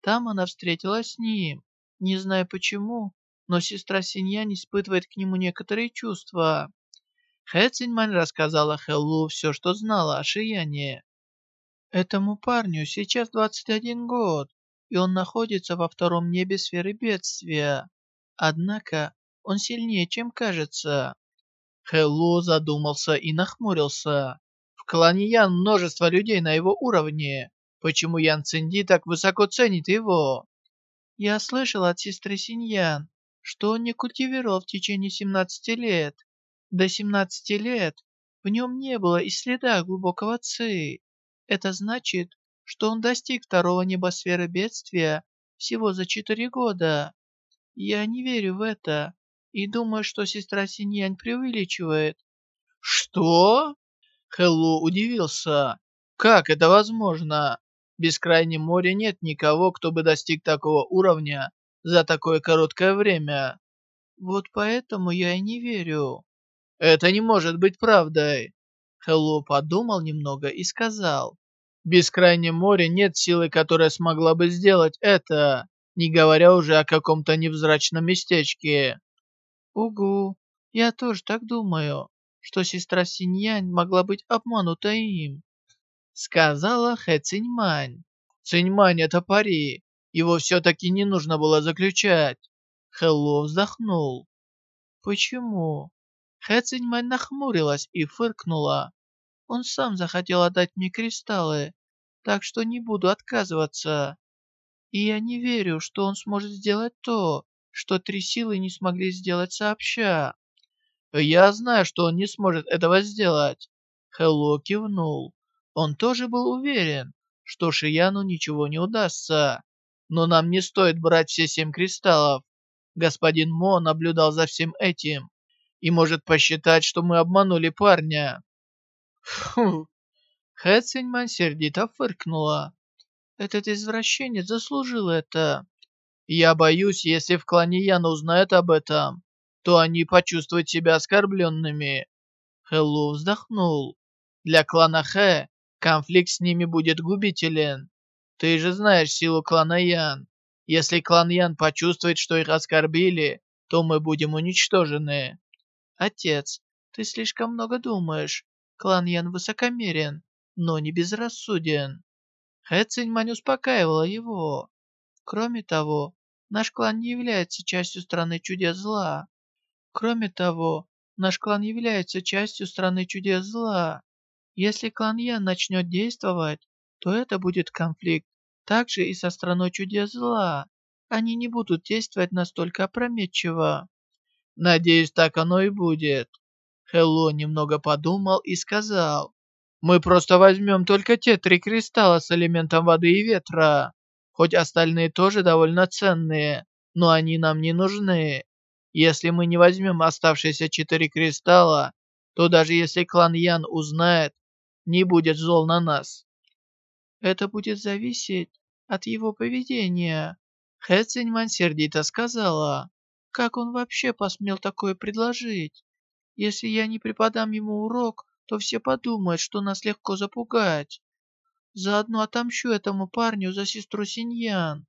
A: Там она встретилась с ним. Не знаю почему, но сестра Синьянь испытывает к нему некоторые чувства. Хэ Циньмань рассказала Хэллу все, что знала о Шияне. Этому парню сейчас 21 год, и он находится во втором небе сферы бедствия. Однако он сильнее, чем кажется. Хэллоу задумался и нахмурился. В клане Ян множество людей на его уровне. Почему Ян Цинди так высоко ценит его? Я слышал от сестры Синьян, что он не культивировал в течение 17 лет. До 17 лет в нем не было и следа глубокого ци. Это значит, что он достиг второго небосферы бедствия всего за 4 года. Я не верю в это и думаю, что сестра Синьянь преувеличивает.
B: Что? Хэллу удивился. Как это возможно? В бескрайнем море нет никого, кто бы достиг такого уровня за такое короткое время.
A: Вот поэтому я и не верю.
B: Это не может быть правдой. Хэллоу подумал немного и сказал. В бескрайнем море нет силы, которая смогла бы сделать это, не говоря уже о каком-то невзрачном местечке.
A: Угу, я тоже так думаю, что сестра Синьянь могла быть обманута им. Сказала Хэ Циньмань.
B: Циньмань это пари, его все-таки не нужно было заключать.
A: Хэллоу вздохнул. Почему? Хэ Циньмань нахмурилась и фыркнула. Он сам захотел отдать мне кристаллы, так что не буду отказываться. И я не верю, что он сможет сделать то, что три силы не смогли сделать сообща.
B: Я знаю, что он не сможет этого сделать.
A: Хэлло кивнул. Он тоже был уверен, что Шияну ничего не удастся.
B: Но нам не стоит брать все семь кристаллов. Господин Мо наблюдал за всем этим и может посчитать, что мы обманули парня.
A: Фу. Хэ Циньмань сердито фыркнула. Этот извращенец заслужил это.
B: Я боюсь, если в клане Ян узнают об этом, то они почувствуют себя оскорбленными.
A: Хэллоу вздохнул.
B: Для клана Хэ конфликт с ними будет губителен. Ты же знаешь силу клана Ян. Если клан Ян почувствует, что их оскорбили, то мы будем уничтожены.
A: «Отец, ты слишком много думаешь. Клан Ян высокомерен, но не безрассуден». Хэ Циньмань успокаивала его. Кроме того, наш клан не является частью страны чудес зла. Кроме того, наш клан является частью страны чудес зла. Если клан Ян начнет действовать, то это будет конфликт также и со страной чудес зла. Они не будут действовать настолько опрометчиво.
B: Надеюсь, так оно и будет. Хелло немного подумал и сказал. Мы просто возьмем только те три кристалла с элементом воды и ветра. Хоть остальные тоже довольно ценные, но они нам не нужны. Если мы не возьмем оставшиеся четыре кристалла, то даже если клан Ян узнает, не будет зол на нас.
A: Это будет зависеть от его поведения. Хэ Циньмань сердито сказала. Как он вообще посмел такое предложить? Если я не преподам ему урок, то все подумают, что нас легко запугать. Заодно отомщу этому парню за сестру Синьян.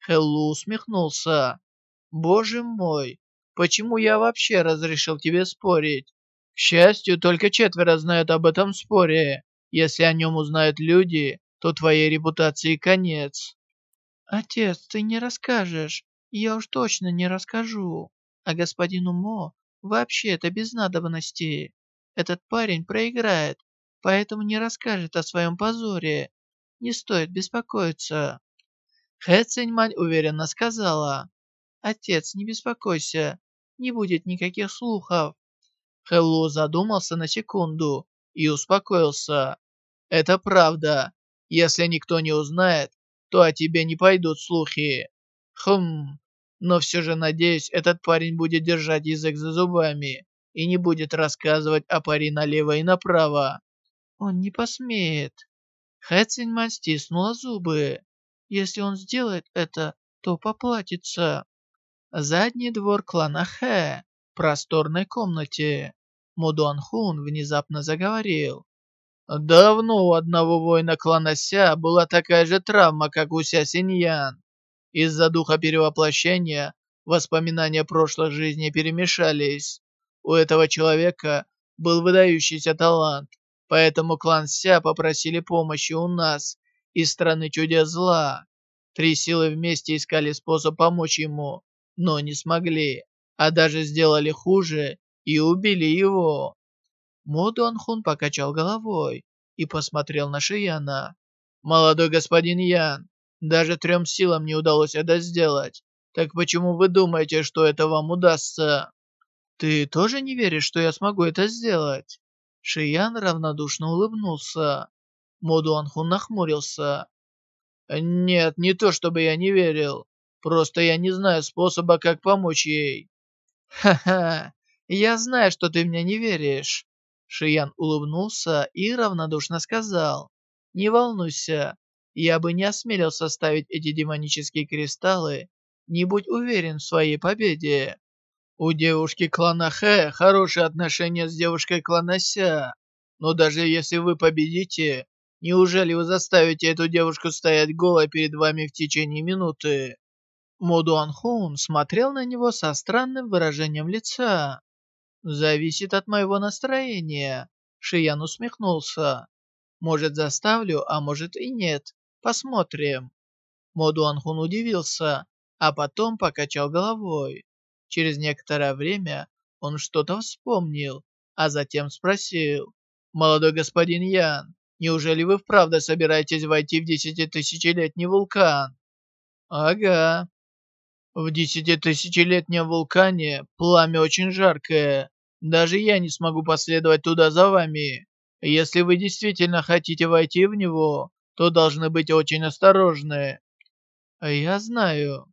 B: Хэллу усмехнулся. Боже мой, почему я вообще разрешил тебе спорить? К счастью, только четверо знают об этом споре. Если о нем узнают люди, то твоей репутации конец.
A: Отец, ты не расскажешь. Я уж точно не расскажу. А господину Мо вообще это без надобности. Этот парень проиграет, поэтому не расскажет о своем позоре. Не стоит беспокоиться. Хэ Циньмань уверенно сказала. Отец, не беспокойся, не будет никаких слухов.
B: Хэллу задумался на секунду и успокоился. Это правда. Если никто не узнает, то о тебе не пойдут слухи. Хм, но все же надеюсь, этот парень будет держать язык за зубами и не будет рассказывать о паре налево и направо.
A: Он не посмеет. Хэ Циньмань стиснула зубы. Если он сделает это, то поплатится. Задний двор клана Хэ. В просторной комнате. Мудуан Хун внезапно заговорил.
B: Давно у одного воина клана Ся была такая же травма, как у Ся Синьян. Из-за духа перевоплощения воспоминания прошлой жизни перемешались. У этого человека был выдающийся талант, поэтому клан Ся попросили помощи у нас из страны чудес зла. Три силы вместе искали способ помочь ему, но не смогли, а даже сделали хуже и убили его.
A: Мо Дуанхун покачал головой и посмотрел на Шияна.
B: «Молодой господин Ян, Даже трем силам не удалось это сделать. Так почему вы думаете, что это вам удастся? Ты тоже не веришь, что я смогу это сделать? Шиян равнодушно улыбнулся. Мо Дуанхун нахмурился. Нет, не то чтобы я не верил. Просто я не знаю способа, как помочь ей. Ха-ха, я знаю, что ты мне не веришь. Шиян улыбнулся и равнодушно сказал. Не волнуйся, я бы не осмелился ставить эти демонические кристаллы, не будь уверен в своей победе. У девушки клана Хэ хорошие отношения с девушкой клана Ся. Но даже если вы победите, неужели вы заставите эту девушку стоять голой перед вами в течение минуты? Мо Дуан Хун смотрел на него со странным выражением лица. «Зависит от моего настроения», — Шиян усмехнулся. «Может, заставлю, а может и нет. Посмотрим». Мо Дуан Хун удивился, а потом покачал головой. Через некоторое время он что-то вспомнил, а затем спросил. «Молодой господин Ян, неужели вы вправду собираетесь войти в десятитысячелетний вулкан?» «Ага». В десятитысячелетнем вулкане пламя очень жаркое. Даже я не смогу последовать туда за вами. Если вы действительно хотите войти в него, то должны быть очень осторожны. Я знаю.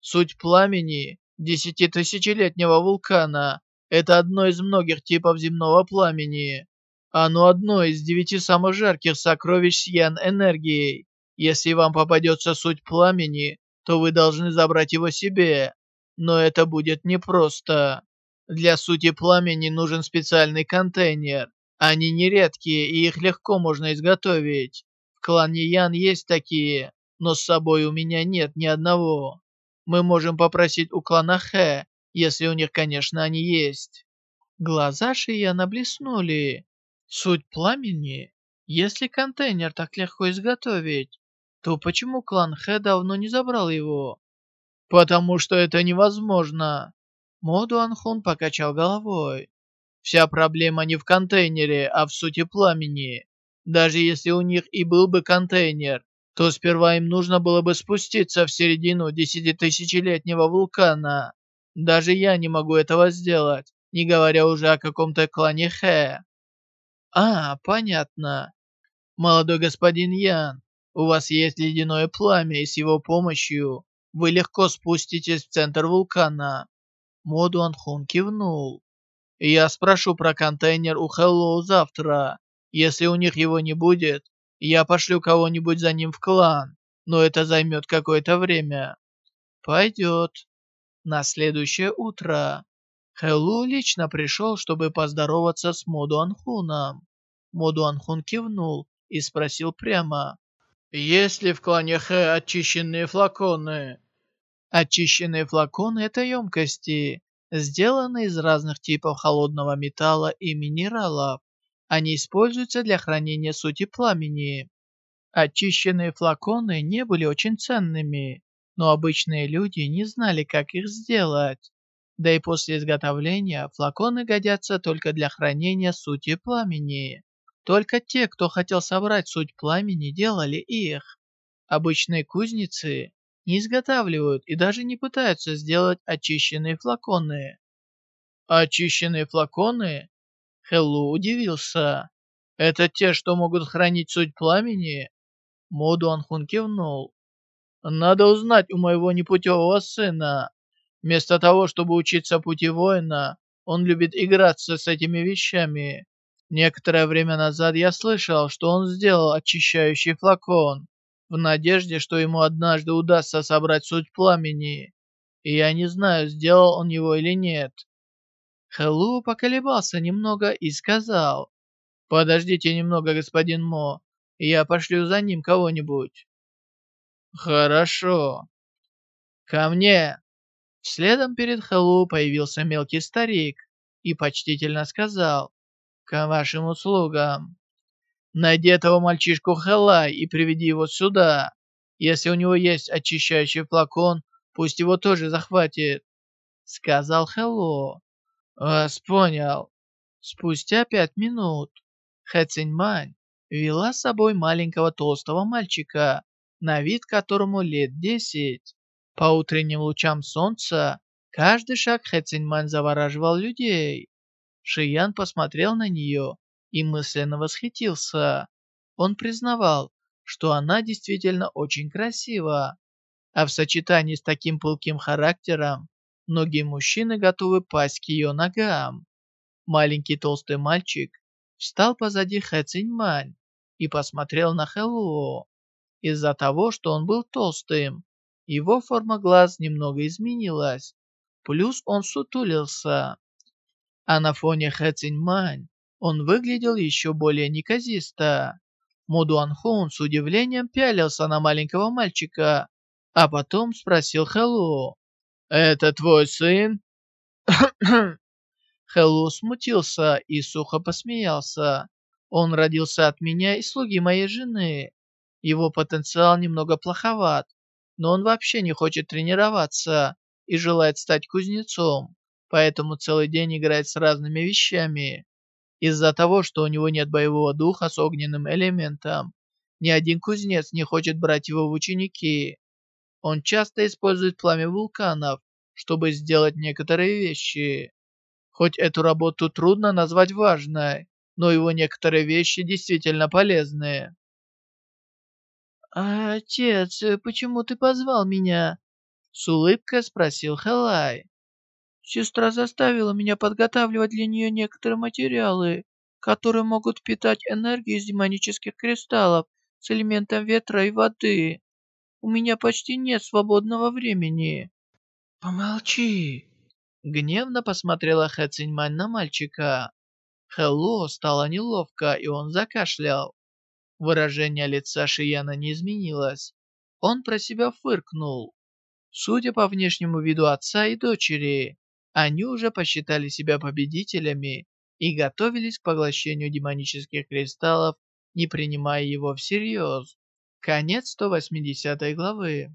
B: Суть пламени десятитысячелетнего вулкана – это одно из многих типов земного пламени. Оно одно из девяти самых жарких сокровищ Ян энергией. Если вам попадется суть пламени, то вы должны забрать его себе. Но это будет непросто. Для сути пламени нужен специальный контейнер. Они нередкие и их легко можно изготовить. В клане Ян есть такие, но с собой у меня нет ни одного. Мы можем попросить у клана Хэ, если у них, конечно, они есть». Глаза Шияна блеснули. Суть пламени? Если контейнер так легко изготовить, то почему клан Хэ давно не забрал его? Потому что это невозможно. Мо Дуанхун покачал головой. Вся проблема не в контейнере, а в сути пламени. Даже если у них и был бы контейнер, то сперва им нужно было бы спуститься в середину десятитысячелетнего вулкана. Даже я не могу этого сделать, не говоря уже о каком-то клане Хэ. А, понятно. Молодой господин Ян, у вас есть ледяное пламя, и с его помощью вы легко спуститесь в центр вулкана. Мо Дуанхун кивнул. Я спрошу про контейнер у Хэллоу завтра. Если у них его не будет, я пошлю кого-нибудь за ним в клан, но это займет какое-то время. Пойдет. На следующее утро Хэлу лично пришел, чтобы поздороваться с Модуанхуном. Модуанхун кивнул и спросил прямо. «Есть ли в клане Хэ очищенные флаконы?» Очищенные флаконы – это емкости, сделанные из разных типов холодного металла и минералов. Они используются для хранения сути пламени. Очищенные флаконы не были очень ценными, но обычные люди не знали, как их сделать. Да и после изготовления флаконы годятся только для хранения сути пламени. Только те, кто хотел собрать суть пламени, делали их. Обычные кузницы не изготавливают и даже не пытаются сделать очищенные флаконы. Очищенные флаконы Хеллу удивился. «Это те, что могут хранить суть пламени?» Мо Дуанхун кивнул. «Надо узнать у моего непутевого сына. Вместо того, чтобы учиться пути воина, он любит играться с этими вещами. Некоторое время назад я слышал, что он сделал очищающий флакон, в надежде, что ему однажды удастся собрать суть пламени. И я не знаю, сделал он его или нет. Хэллу поколебался немного и сказал, «Подождите немного, господин Мо, я пошлю за ним кого-нибудь». «Хорошо». «Ко мне!» Следом перед Хэллу появился мелкий старик и почтительно сказал, «К вашим услугам». «Найди этого мальчишку Хэлай и приведи его сюда. Если у него есть очищающий флакон, пусть его тоже захватит», — сказал Хэлло. «Вас понял». Спустя пять минут Хэ Циньмань вела с собой маленького толстого мальчика, на вид которому лет десять. По утренним лучам солнца каждый шаг Хэ Циньмань завораживал людей. Шиян посмотрел на нее и мысленно восхитился. Он признавал, что она действительно очень красива. А в сочетании с таким пылким характером, многие мужчины готовы пасть к ее ногам. Маленький толстый мальчик встал позади Хэ Циньмань и посмотрел на Хэллоу. Из-за того, что он был толстым, его форма глаз немного изменилась, плюс он сутулился. А на фоне Хэ Циньмань он выглядел еще более неказисто. Мо Дуанхун с удивлением пялился на маленького мальчика, а потом спросил Хэллоу. «Это твой сын?» *coughs* Хэллоу смутился и сухо посмеялся. Он родился от меня и слуги моей жены. Его потенциал немного плоховат, но он вообще не хочет тренироваться и желает стать кузнецом, поэтому целый день играет с разными вещами. Из-за того, что у него нет боевого духа с огненным элементом, ни один кузнец не хочет брать его в ученики. Он часто использует пламя вулканов, чтобы сделать некоторые вещи. Хоть эту работу трудно назвать важной, но его некоторые вещи действительно полезные. «Отец, почему ты позвал меня?» С улыбкой спросил Хэлай. «Сестра заставила меня подготавливать для нее некоторые материалы, которые могут питать энергию из демонических кристаллов с элементом ветра и воды. У меня почти нет свободного времени». «Помолчи!» Гневно посмотрела Хэ Циньмань на мальчика. Хэлло стало неловко, и он закашлял. Выражение лица Шияна не изменилось. Он про себя фыркнул. Судя по внешнему виду отца и дочери, они уже посчитали себя победителями и готовились к поглощению демонических кристаллов, не принимая его всерьез. Конец 180 главы.